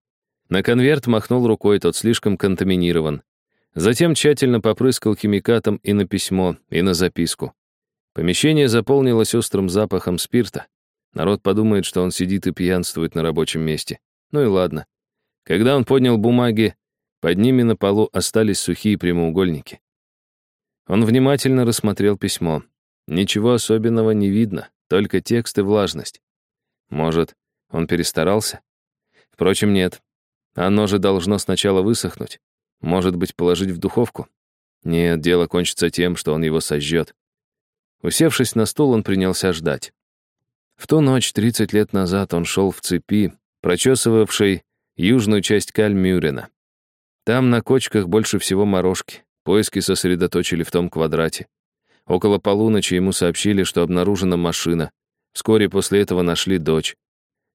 На конверт махнул рукой, тот слишком контаминирован. Затем тщательно попрыскал химикатом и на письмо, и на записку. Помещение заполнилось острым запахом спирта. Народ подумает, что он сидит и пьянствует на рабочем месте. Ну и ладно. Когда он поднял бумаги, под ними на полу остались сухие прямоугольники. Он внимательно рассмотрел письмо. Ничего особенного не видно, только текст и влажность. Может, он перестарался? Впрочем, нет. Оно же должно сначала высохнуть. Может быть, положить в духовку? Нет, дело кончится тем, что он его сожжет. Усевшись на стул, он принялся ждать. В ту ночь, 30 лет назад, он шел в цепи, прочесывавшей южную часть Кальмюрена. Там на кочках больше всего морожки. Поиски сосредоточили в том квадрате. Около полуночи ему сообщили, что обнаружена машина. Вскоре после этого нашли дочь.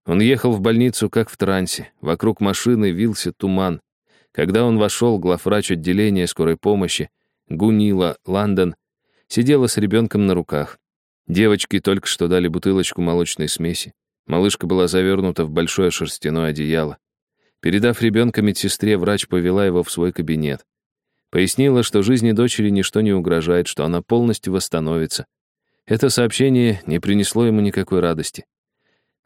Он ехал в больницу как в трансе. Вокруг машины вился туман. Когда он вошел, главврач отделения скорой помощи, Гунила Ландон, сидела с ребенком на руках. Девочке только что дали бутылочку молочной смеси. Малышка была завернута в большое шерстяное одеяло. Передав ребенка медсестре, врач повела его в свой кабинет. Пояснила, что жизни дочери ничто не угрожает, что она полностью восстановится. Это сообщение не принесло ему никакой радости.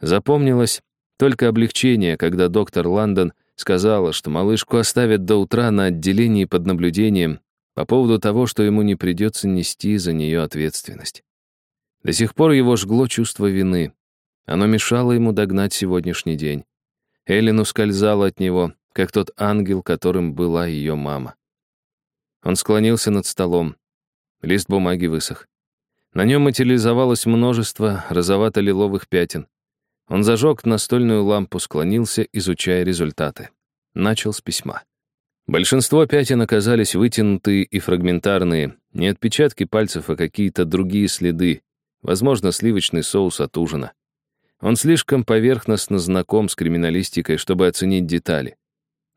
Запомнилось только облегчение, когда доктор Ландон сказала, что малышку оставят до утра на отделении под наблюдением по поводу того, что ему не придется нести за нее ответственность. До сих пор его жгло чувство вины. Оно мешало ему догнать сегодняшний день. Эллен ускользала от него, как тот ангел, которым была ее мама. Он склонился над столом. Лист бумаги высох. На нем материализовалось множество розовато-лиловых пятен. Он зажег настольную лампу, склонился, изучая результаты. Начал с письма. Большинство пятен оказались вытянутые и фрагментарные, не отпечатки пальцев, а какие-то другие следы, возможно, сливочный соус от ужина. Он слишком поверхностно знаком с криминалистикой, чтобы оценить детали.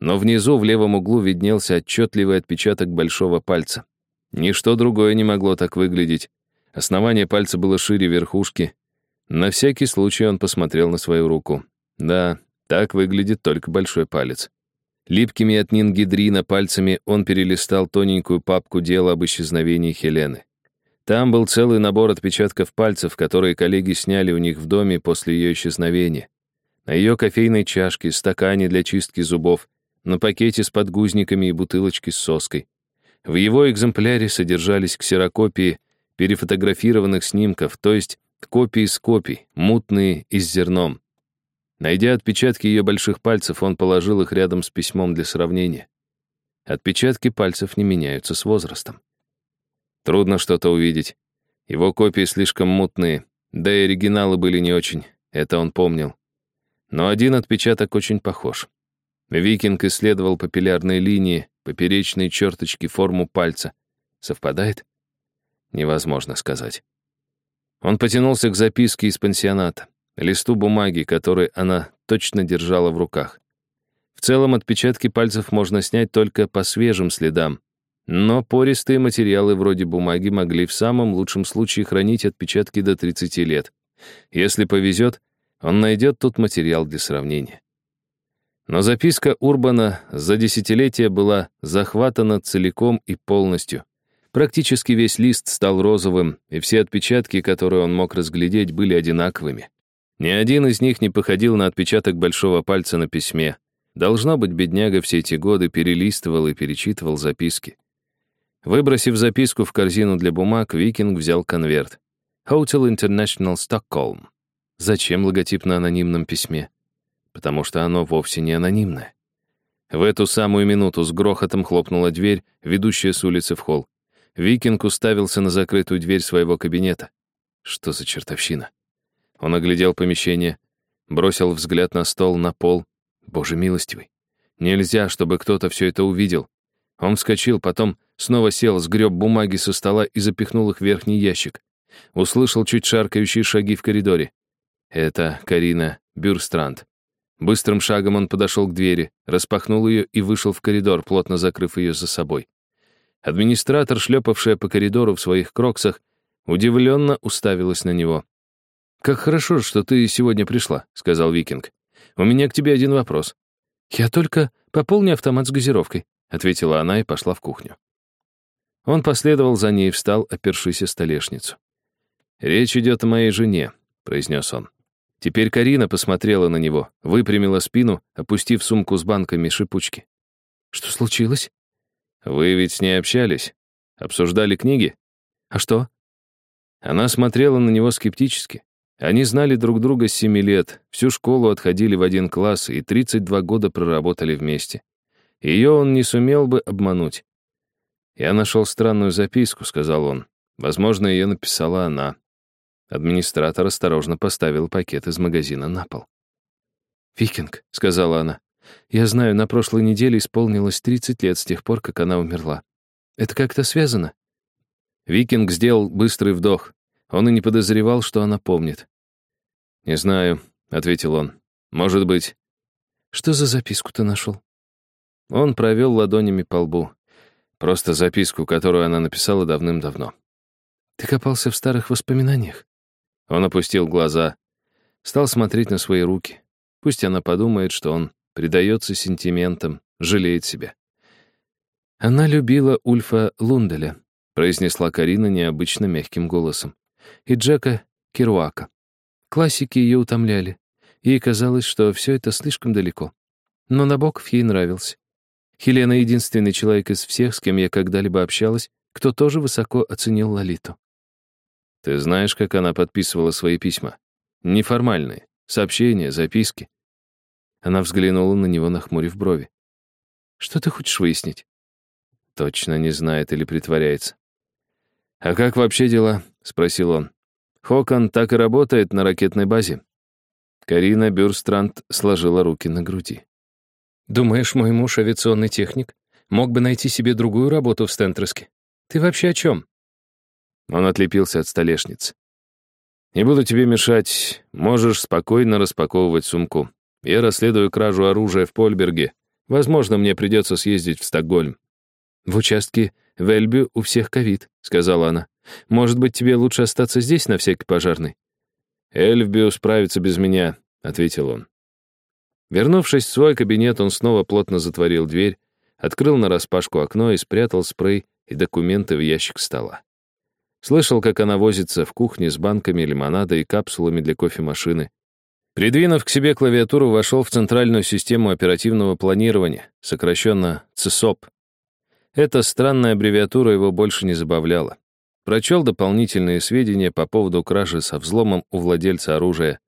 Но внизу в левом углу виднелся отчетливый отпечаток большого пальца. Ничто другое не могло так выглядеть. Основание пальца было шире верхушки, на всякий случай он посмотрел на свою руку. Да, так выглядит только большой палец. Липкими от нингидрина пальцами он перелистал тоненькую папку дела об исчезновении Хелены. Там был целый набор отпечатков пальцев, которые коллеги сняли у них в доме после ее исчезновения. На ее кофейной чашке, стакане для чистки зубов, на пакете с подгузниками и бутылочке с соской. В его экземпляре содержались ксерокопии перефотографированных снимков, то есть Копии с копий, мутные и с зерном. Найдя отпечатки ее больших пальцев, он положил их рядом с письмом для сравнения. Отпечатки пальцев не меняются с возрастом. Трудно что-то увидеть. Его копии слишком мутные, да и оригиналы были не очень, это он помнил. Но один отпечаток очень похож. Викинг исследовал папиллярные линии, поперечные черточки, форму пальца. Совпадает? Невозможно сказать. Он потянулся к записке из пансионата, листу бумаги, который она точно держала в руках. В целом отпечатки пальцев можно снять только по свежим следам, но пористые материалы вроде бумаги могли в самом лучшем случае хранить отпечатки до 30 лет. Если повезет, он найдет тут материал для сравнения. Но записка Урбана за десятилетия была захватана целиком и полностью. Практически весь лист стал розовым, и все отпечатки, которые он мог разглядеть, были одинаковыми. Ни один из них не походил на отпечаток большого пальца на письме. Должно быть, бедняга все эти годы перелистывал и перечитывал записки. Выбросив записку в корзину для бумаг, Викинг взял конверт. Hotel International Stockholm. Зачем логотип на анонимном письме? Потому что оно вовсе не анонимное. В эту самую минуту с грохотом хлопнула дверь, ведущая с улицы в холл. Викинг уставился на закрытую дверь своего кабинета. Что за чертовщина? Он оглядел помещение, бросил взгляд на стол, на пол. Боже милостивый. Нельзя, чтобы кто-то все это увидел. Он вскочил, потом снова сел, сгреб бумаги со стола и запихнул их в верхний ящик. Услышал чуть шаркающие шаги в коридоре. Это Карина Бюрстранд. Быстрым шагом он подошел к двери, распахнул ее и вышел в коридор, плотно закрыв ее за собой. Администратор, шлепавшая по коридору в своих кроксах, удивленно уставилась на него. «Как хорошо, что ты сегодня пришла», — сказал Викинг. «У меня к тебе один вопрос». «Я только пополню автомат с газировкой», — ответила она и пошла в кухню. Он последовал за ней и встал, опершись о столешницу. «Речь идет о моей жене», — произнес он. Теперь Карина посмотрела на него, выпрямила спину, опустив сумку с банками шипучки. «Что случилось?» Вы ведь с ней общались? Обсуждали книги? А что? Она смотрела на него скептически. Они знали друг друга с семи лет, всю школу отходили в один класс и 32 года проработали вместе. Ее он не сумел бы обмануть. «Я нашел странную записку», — сказал он. «Возможно, ее написала она». Администратор осторожно поставил пакет из магазина на пол. «Викинг», — сказала она, я знаю, на прошлой неделе исполнилось 30 лет с тех пор, как она умерла. Это как-то связано?» Викинг сделал быстрый вдох. Он и не подозревал, что она помнит. «Не знаю», — ответил он. Может быть... Что за записку ты нашел? Он провел ладонями по лбу. Просто записку, которую она написала давным-давно. Ты копался в старых воспоминаниях? Он опустил глаза, стал смотреть на свои руки. Пусть она подумает, что он предается сентиментам, жалеет себя. Она любила Ульфа Лунделя, произнесла Карина необычно мягким голосом, и Джека Керуака. Классики ее утомляли. Ей казалось, что все это слишком далеко. Но Набоков ей нравился. Хелена — единственный человек из всех, с кем я когда-либо общалась, кто тоже высоко оценил Лолиту. Ты знаешь, как она подписывала свои письма? Неформальные. Сообщения, записки. Она взглянула на него, нахмурив брови. Что ты хочешь выяснить? Точно не знает или притворяется. «А как вообще дела?» — спросил он. «Хокон так и работает на ракетной базе». Карина Бюрстранд сложила руки на груди. «Думаешь, мой муж авиационный техник? Мог бы найти себе другую работу в Стентреске? Ты вообще о чем?» Он отлепился от столешницы. «Не буду тебе мешать. Можешь спокойно распаковывать сумку. Я расследую кражу оружия в Польберге. Возможно, мне придется съездить в Стокгольм». «В участке в Эльбе у всех ковид», — сказала она. «Может быть, тебе лучше остаться здесь на всякий пожарный?» «Эльфбиу справится без меня», — ответил он. Вернувшись в свой кабинет, он снова плотно затворил дверь, открыл нараспашку окно и спрятал спрей и документы в ящик стола. Слышал, как она возится в кухне с банками лимонада и капсулами для кофемашины. Придвинув к себе клавиатуру, вошел в центральную систему оперативного планирования, сокращенно ЦСОП. Эта странная аббревиатура его больше не забавляла. Прочел дополнительные сведения по поводу кражи со взломом у владельца оружия.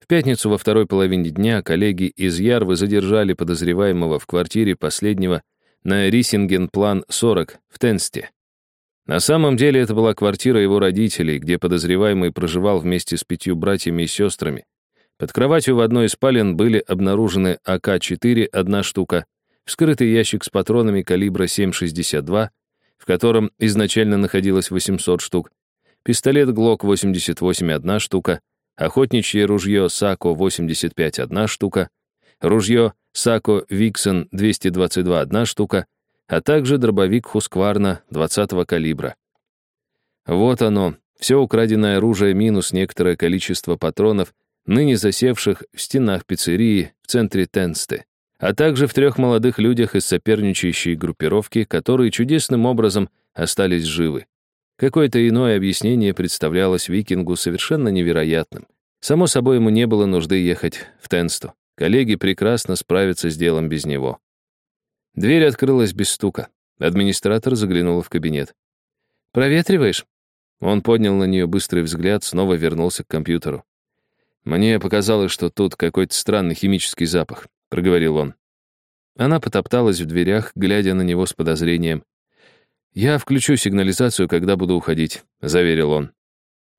В пятницу во второй половине дня коллеги из Ярвы задержали подозреваемого в квартире последнего на Рисинген-план 40 в Тенсте. На самом деле это была квартира его родителей, где подозреваемый проживал вместе с пятью братьями и сестрами. Под кроватью в одной из спален были обнаружены АК-4 одна штука, вскрытый ящик с патронами калибра 7,62, в котором изначально находилось 800 штук, пистолет ГЛОК 88 одна штука, охотничье ружье САКО 85 одна штука, ружье САКО Виксен 222 одна штука, а также дробовик Хускварна 20-го калибра. Вот оно, все украденное оружие минус некоторое количество патронов, ныне засевших в стенах пиццерии в центре Тенсты, а также в трех молодых людях из соперничающей группировки, которые чудесным образом остались живы. Какое-то иное объяснение представлялось викингу совершенно невероятным. Само собой, ему не было нужды ехать в Тенсту. Коллеги прекрасно справятся с делом без него. Дверь открылась без стука. Администратор заглянула в кабинет. «Проветриваешь?» Он поднял на нее быстрый взгляд, снова вернулся к компьютеру. «Мне показалось, что тут какой-то странный химический запах», — проговорил он. Она потопталась в дверях, глядя на него с подозрением. «Я включу сигнализацию, когда буду уходить», — заверил он.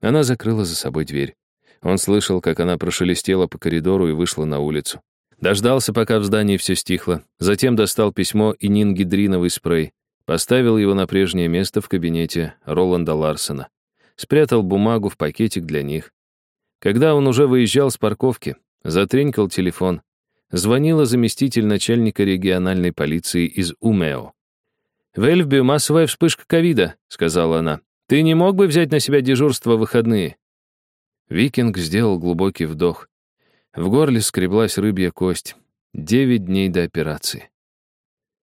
Она закрыла за собой дверь. Он слышал, как она прошелестела по коридору и вышла на улицу. Дождался, пока в здании все стихло, затем достал письмо и нингидриновый спрей, поставил его на прежнее место в кабинете Роланда Ларсена, спрятал бумагу в пакетик для них. Когда он уже выезжал с парковки, затренькал телефон. Звонила заместитель начальника региональной полиции из Умео. «В Эльфбе массовая вспышка ковида», — сказала она. «Ты не мог бы взять на себя дежурство в выходные?» Викинг сделал глубокий вдох. В горле скреблась рыбья кость. Девять дней до операции.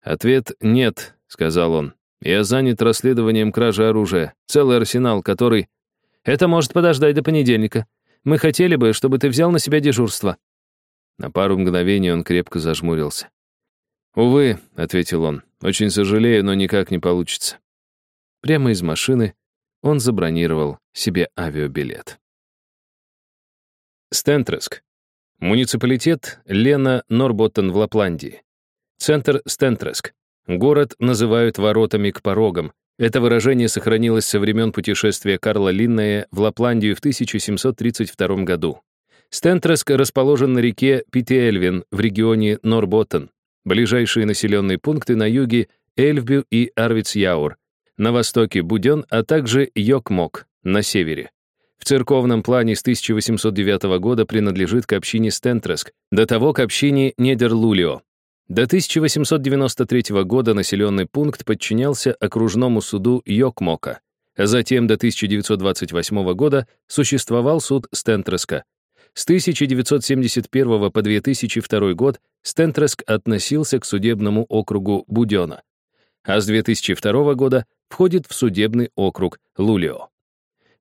«Ответ — нет», — сказал он. «Я занят расследованием кражи оружия. Целый арсенал, который...» «Это может подождать до понедельника. Мы хотели бы, чтобы ты взял на себя дежурство». На пару мгновений он крепко зажмурился. «Увы», — ответил он, — «очень сожалею, но никак не получится». Прямо из машины он забронировал себе авиабилет. Стентреск. Муниципалитет Лена Норботтен в Лапландии. Центр Стентреск. Город называют воротами к порогам. Это выражение сохранилось со времен путешествия Карла Линнея в Лапландию в 1732 году. Стентреск расположен на реке Питиэльвин в регионе Норботтен. Ближайшие населенные пункты на юге — Эльфбю и Арвицяур, на востоке — Буден, а также Йокмок на севере. В церковном плане с 1809 года принадлежит к общине Стентреск, до того к общине Недерлулио. До 1893 года населенный пункт подчинялся окружному суду Йокмока. Затем до 1928 года существовал суд Стентреска. С 1971 по 2002 год Стентреск относился к судебному округу Будёна, а с 2002 года входит в судебный округ Лулио.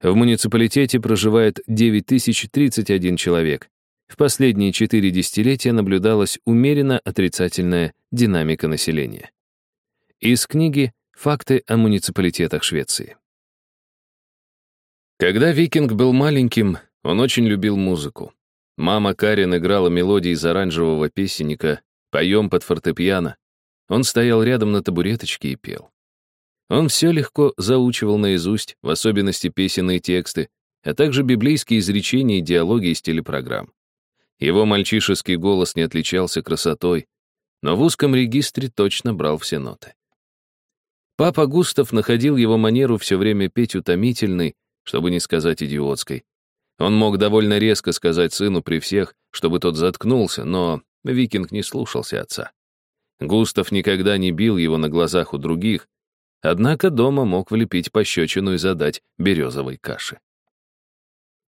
В муниципалитете проживает 9031 человек. В последние четыре десятилетия наблюдалась умеренно отрицательная динамика населения. Из книги «Факты о муниципалитетах Швеции». Когда Викинг был маленьким, он очень любил музыку. Мама Карин играла мелодии из оранжевого песенника «Поем под фортепиано». Он стоял рядом на табуреточке и пел. Он все легко заучивал наизусть, в особенности песенные тексты, а также библейские изречения и диалоги из телепрограмм. Его мальчишеский голос не отличался красотой, но в узком регистре точно брал все ноты. Папа Густав находил его манеру все время петь утомительной, чтобы не сказать идиотской. Он мог довольно резко сказать сыну при всех, чтобы тот заткнулся, но викинг не слушался отца. Густав никогда не бил его на глазах у других, Однако дома мог влепить пощечину и задать березовой каши.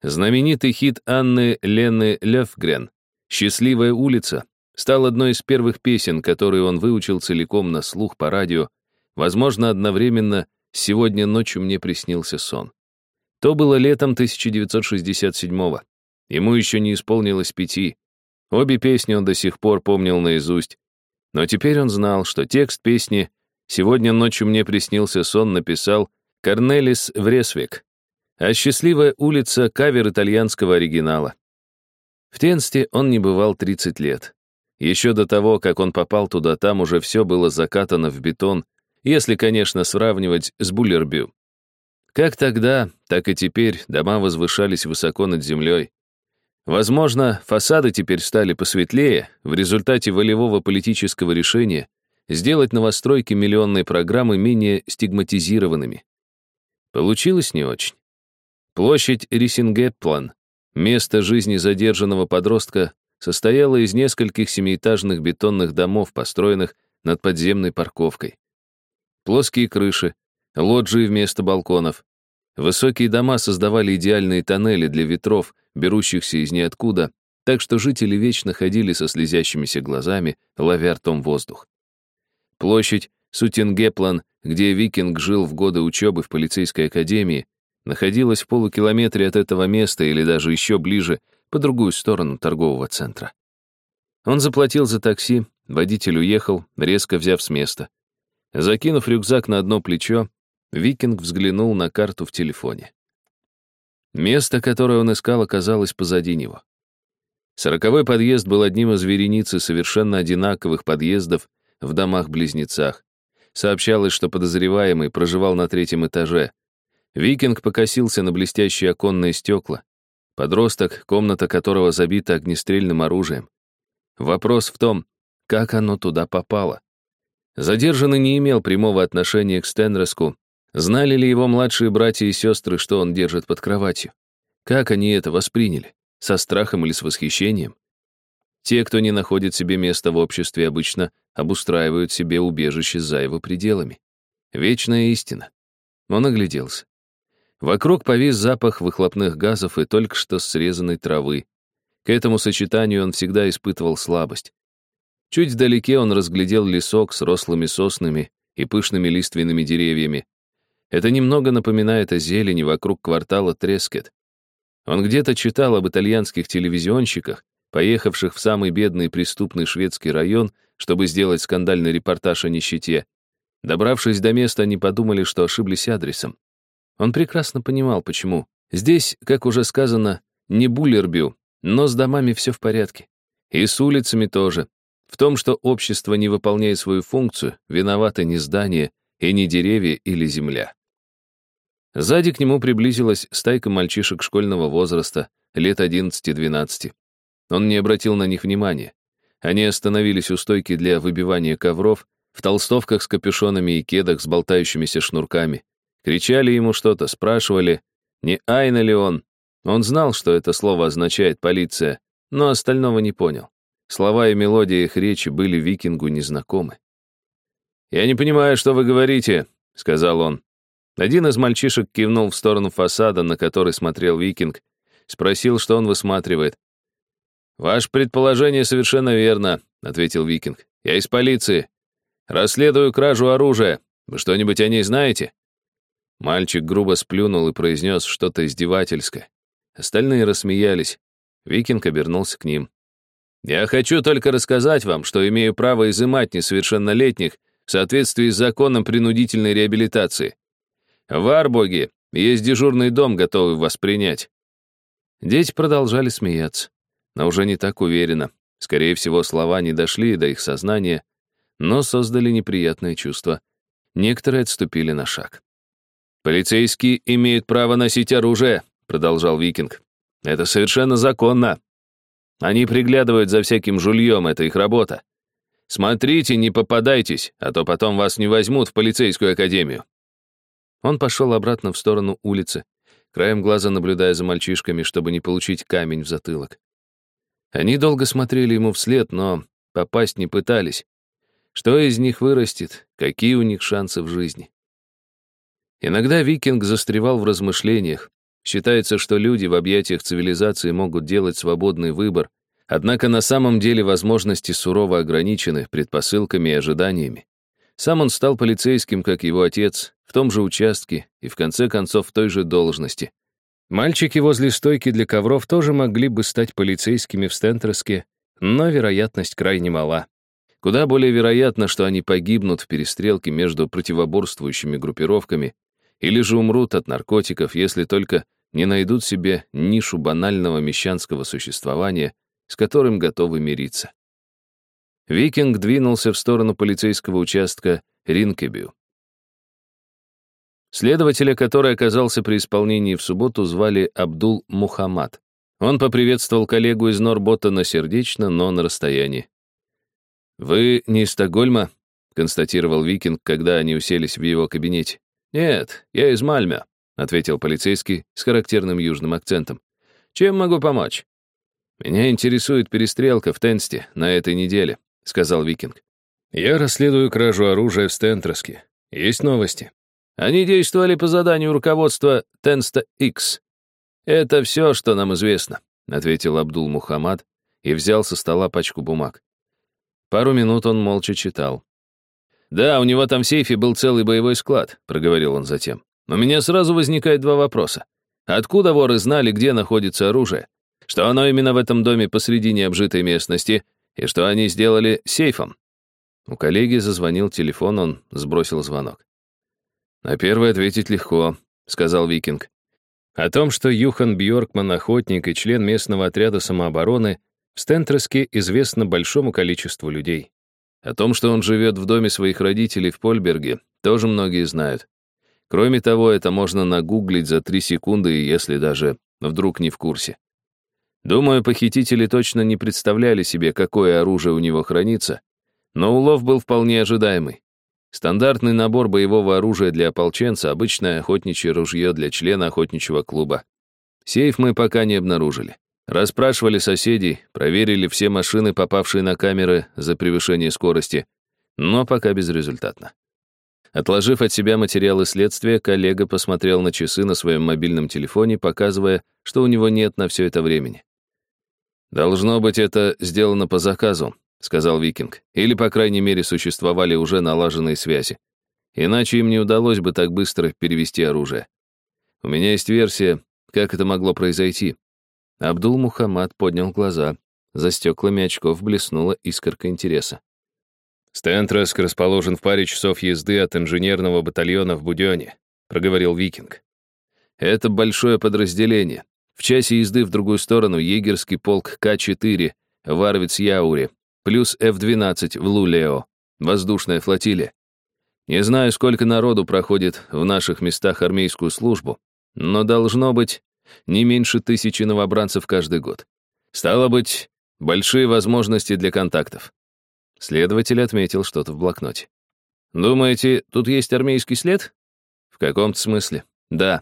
Знаменитый хит Анны Лены Левгрен «Счастливая улица» стал одной из первых песен, которые он выучил целиком на слух по радио, возможно, одновременно «Сегодня ночью мне приснился сон». То было летом 1967-го. Ему еще не исполнилось пяти. Обе песни он до сих пор помнил наизусть. Но теперь он знал, что текст песни Сегодня ночью мне приснился сон, написал Корнелис Вресвик, а «Счастливая улица» — кавер итальянского оригинала. В Тенсте он не бывал 30 лет. Еще до того, как он попал туда, там уже все было закатано в бетон, если, конечно, сравнивать с Буллербю. Как тогда, так и теперь дома возвышались высоко над землей. Возможно, фасады теперь стали посветлее в результате волевого политического решения, сделать новостройки миллионной программы менее стигматизированными. Получилось не очень. Площадь Рисингетплан, место жизни задержанного подростка, состояла из нескольких семиэтажных бетонных домов, построенных над подземной парковкой. Плоские крыши, лоджии вместо балконов. Высокие дома создавали идеальные тоннели для ветров, берущихся из ниоткуда, так что жители вечно ходили со слезящимися глазами, ловя ртом воздух. Площадь Сутингеплан, где Викинг жил в годы учебы в полицейской академии, находилась в полукилометре от этого места или даже еще ближе, по другую сторону торгового центра. Он заплатил за такси, водитель уехал, резко взяв с места. Закинув рюкзак на одно плечо, Викинг взглянул на карту в телефоне. Место, которое он искал, оказалось позади него. Сороковой подъезд был одним из вереницы совершенно одинаковых подъездов, в домах-близнецах. Сообщалось, что подозреваемый проживал на третьем этаже. Викинг покосился на блестящие оконные стекла. Подросток, комната которого забита огнестрельным оружием. Вопрос в том, как оно туда попало. Задержанный не имел прямого отношения к Стенреску. Знали ли его младшие братья и сестры, что он держит под кроватью? Как они это восприняли? Со страхом или с восхищением? Те, кто не находит себе места в обществе, обычно обустраивают себе убежище за его пределами. Вечная истина. Он огляделся. Вокруг повис запах выхлопных газов и только что срезанной травы. К этому сочетанию он всегда испытывал слабость. Чуть вдалеке он разглядел лесок с рослыми соснами и пышными лиственными деревьями. Это немного напоминает о зелени вокруг квартала Трескет. Он где-то читал об итальянских телевизионщиках, поехавших в самый бедный преступный шведский район, чтобы сделать скандальный репортаж о нищете. Добравшись до места, они подумали, что ошиблись адресом. Он прекрасно понимал, почему. Здесь, как уже сказано, не Буллербю, но с домами все в порядке. И с улицами тоже. В том, что общество не выполняет свою функцию, виноваты не здания и не деревья или земля. Сзади к нему приблизилась стайка мальчишек школьного возраста, лет 11-12. Он не обратил на них внимания. Они остановились у стойки для выбивания ковров, в толстовках с капюшонами и кедах с болтающимися шнурками. Кричали ему что-то, спрашивали, не Айна ли он, Он знал, что это слово означает «полиция», но остального не понял. Слова и мелодия их речи были викингу незнакомы. «Я не понимаю, что вы говорите», — сказал он. Один из мальчишек кивнул в сторону фасада, на который смотрел викинг, спросил, что он высматривает. «Ваше предположение совершенно верно», — ответил викинг. «Я из полиции. Расследую кражу оружия. Вы что-нибудь о ней знаете?» Мальчик грубо сплюнул и произнес что-то издевательское. Остальные рассмеялись. Викинг обернулся к ним. «Я хочу только рассказать вам, что имею право изымать несовершеннолетних в соответствии с законом принудительной реабилитации. В Арбоге есть дежурный дом, готовый вас принять». Дети продолжали смеяться, но уже не так уверенно. Скорее всего, слова не дошли до их сознания, но создали неприятное чувство. Некоторые отступили на шаг. «Полицейские имеют право носить оружие», — продолжал Викинг. «Это совершенно законно. Они приглядывают за всяким жульем, это их работа. Смотрите, не попадайтесь, а то потом вас не возьмут в полицейскую академию». Он пошел обратно в сторону улицы, краем глаза наблюдая за мальчишками, чтобы не получить камень в затылок. Они долго смотрели ему вслед, но попасть не пытались. Что из них вырастет, какие у них шансы в жизни? Иногда викинг застревал в размышлениях. Считается, что люди в объятиях цивилизации могут делать свободный выбор, однако на самом деле возможности сурово ограничены предпосылками и ожиданиями. Сам он стал полицейским, как его отец, в том же участке и, в конце концов, в той же должности. Мальчики возле стойки для ковров тоже могли бы стать полицейскими в Стентерске, но вероятность крайне мала. Куда более вероятно, что они погибнут в перестрелке между противоборствующими группировками, или же умрут от наркотиков, если только не найдут себе нишу банального мещанского существования, с которым готовы мириться. Викинг двинулся в сторону полицейского участка Ринкебю. Следователя, который оказался при исполнении в субботу, звали Абдул Мухаммад. Он поприветствовал коллегу из Норботтона сердечно, но на расстоянии. «Вы не из Стокгольма?» — констатировал Викинг, когда они уселись в его кабинете. «Нет, я из Мальмя», — ответил полицейский с характерным южным акцентом. «Чем могу помочь?» «Меня интересует перестрелка в Тенсте на этой неделе», — сказал Викинг. «Я расследую кражу оружия в Стентроске. Есть новости?» «Они действовали по заданию руководства Тенста X. Это все, что нам известно», — ответил Абдул Мухаммад и взял со стола пачку бумаг. Пару минут он молча читал. «Да, у него там в сейфе был целый боевой склад», — проговорил он затем. «У меня сразу возникает два вопроса. Откуда воры знали, где находится оружие? Что оно именно в этом доме посредине обжитой местности? И что они сделали сейфом?» У коллеги зазвонил телефон, он сбросил звонок. «На первый ответить легко», — сказал Викинг. О том, что Юхан Бьоркман, охотник и член местного отряда самообороны, в Стентреске известно большому количеству людей. О том, что он живет в доме своих родителей в Польберге, тоже многие знают. Кроме того, это можно нагуглить за три секунды, если даже вдруг не в курсе. Думаю, похитители точно не представляли себе, какое оружие у него хранится, но улов был вполне ожидаемый. Стандартный набор боевого оружия для ополченца, обычное охотничье ружье для члена охотничьего клуба. Сейф мы пока не обнаружили. Расспрашивали соседей, проверили все машины, попавшие на камеры за превышение скорости, но пока безрезультатно. Отложив от себя материалы следствия, коллега посмотрел на часы на своем мобильном телефоне, показывая, что у него нет на все это времени. «Должно быть, это сделано по заказу», — сказал Викинг. «Или, по крайней мере, существовали уже налаженные связи. Иначе им не удалось бы так быстро перевести оружие. У меня есть версия, как это могло произойти. Абдул-Мухаммад поднял глаза. За стеклами очков блеснула искорка интереса. «Стентреск расположен в паре часов езды от инженерного батальона в Будёне», — проговорил Викинг. «Это большое подразделение. В часе езды в другую сторону егерский полк К-4 в Арвиц-Яуре, плюс Ф-12 в Лулео, воздушная флотилия. Не знаю, сколько народу проходит в наших местах армейскую службу, но должно быть не меньше тысячи новобранцев каждый год. Стало быть, большие возможности для контактов. Следователь отметил что-то в блокноте. «Думаете, тут есть армейский след?» «В каком-то смысле, да.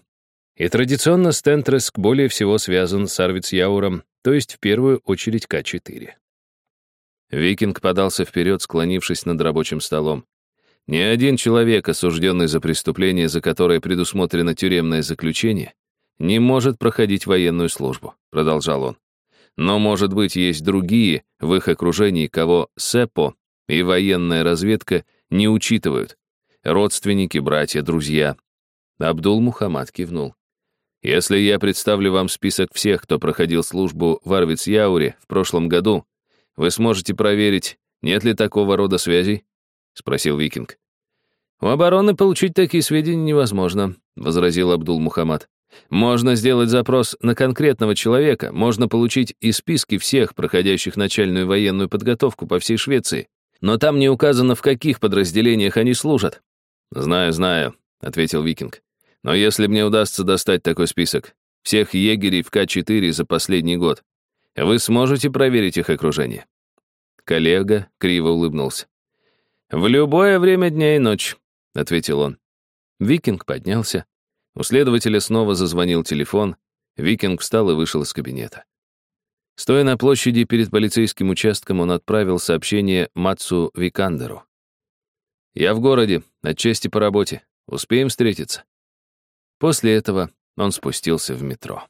И традиционно Стентреск более всего связан с Арвицяуром, то есть в первую очередь К4. Викинг подался вперед, склонившись над рабочим столом. Ни один человек, осужденный за преступление, за которое предусмотрено тюремное заключение, не может проходить военную службу, продолжал он. Но, может быть, есть другие в их окружении, кого СЭПО и военная разведка не учитывают. Родственники, братья, друзья. Абдул Мухаммад кивнул. Если я представлю вам список всех, кто проходил службу в Арвиц-Яуре в прошлом году, вы сможете проверить, нет ли такого рода связей? Спросил Викинг. У обороны получить такие сведения невозможно, возразил Абдул Мухаммад. Можно сделать запрос на конкретного человека, можно получить и списки всех, проходящих начальную военную подготовку по всей Швеции. Но там не указано, в каких подразделениях они служат. «Знаю, знаю», — ответил Викинг. «Но если мне удастся достать такой список, всех егерей в К-4 за последний год, вы сможете проверить их окружение?» Коллега криво улыбнулся. «В любое время дня и ночи», — ответил он. Викинг поднялся, у следователя снова зазвонил телефон. Викинг встал и вышел из кабинета. Стоя на площади перед полицейским участком, он отправил сообщение Мацу Викандеру. «Я в городе, отчасти по работе. Успеем встретиться?» После этого он спустился в метро.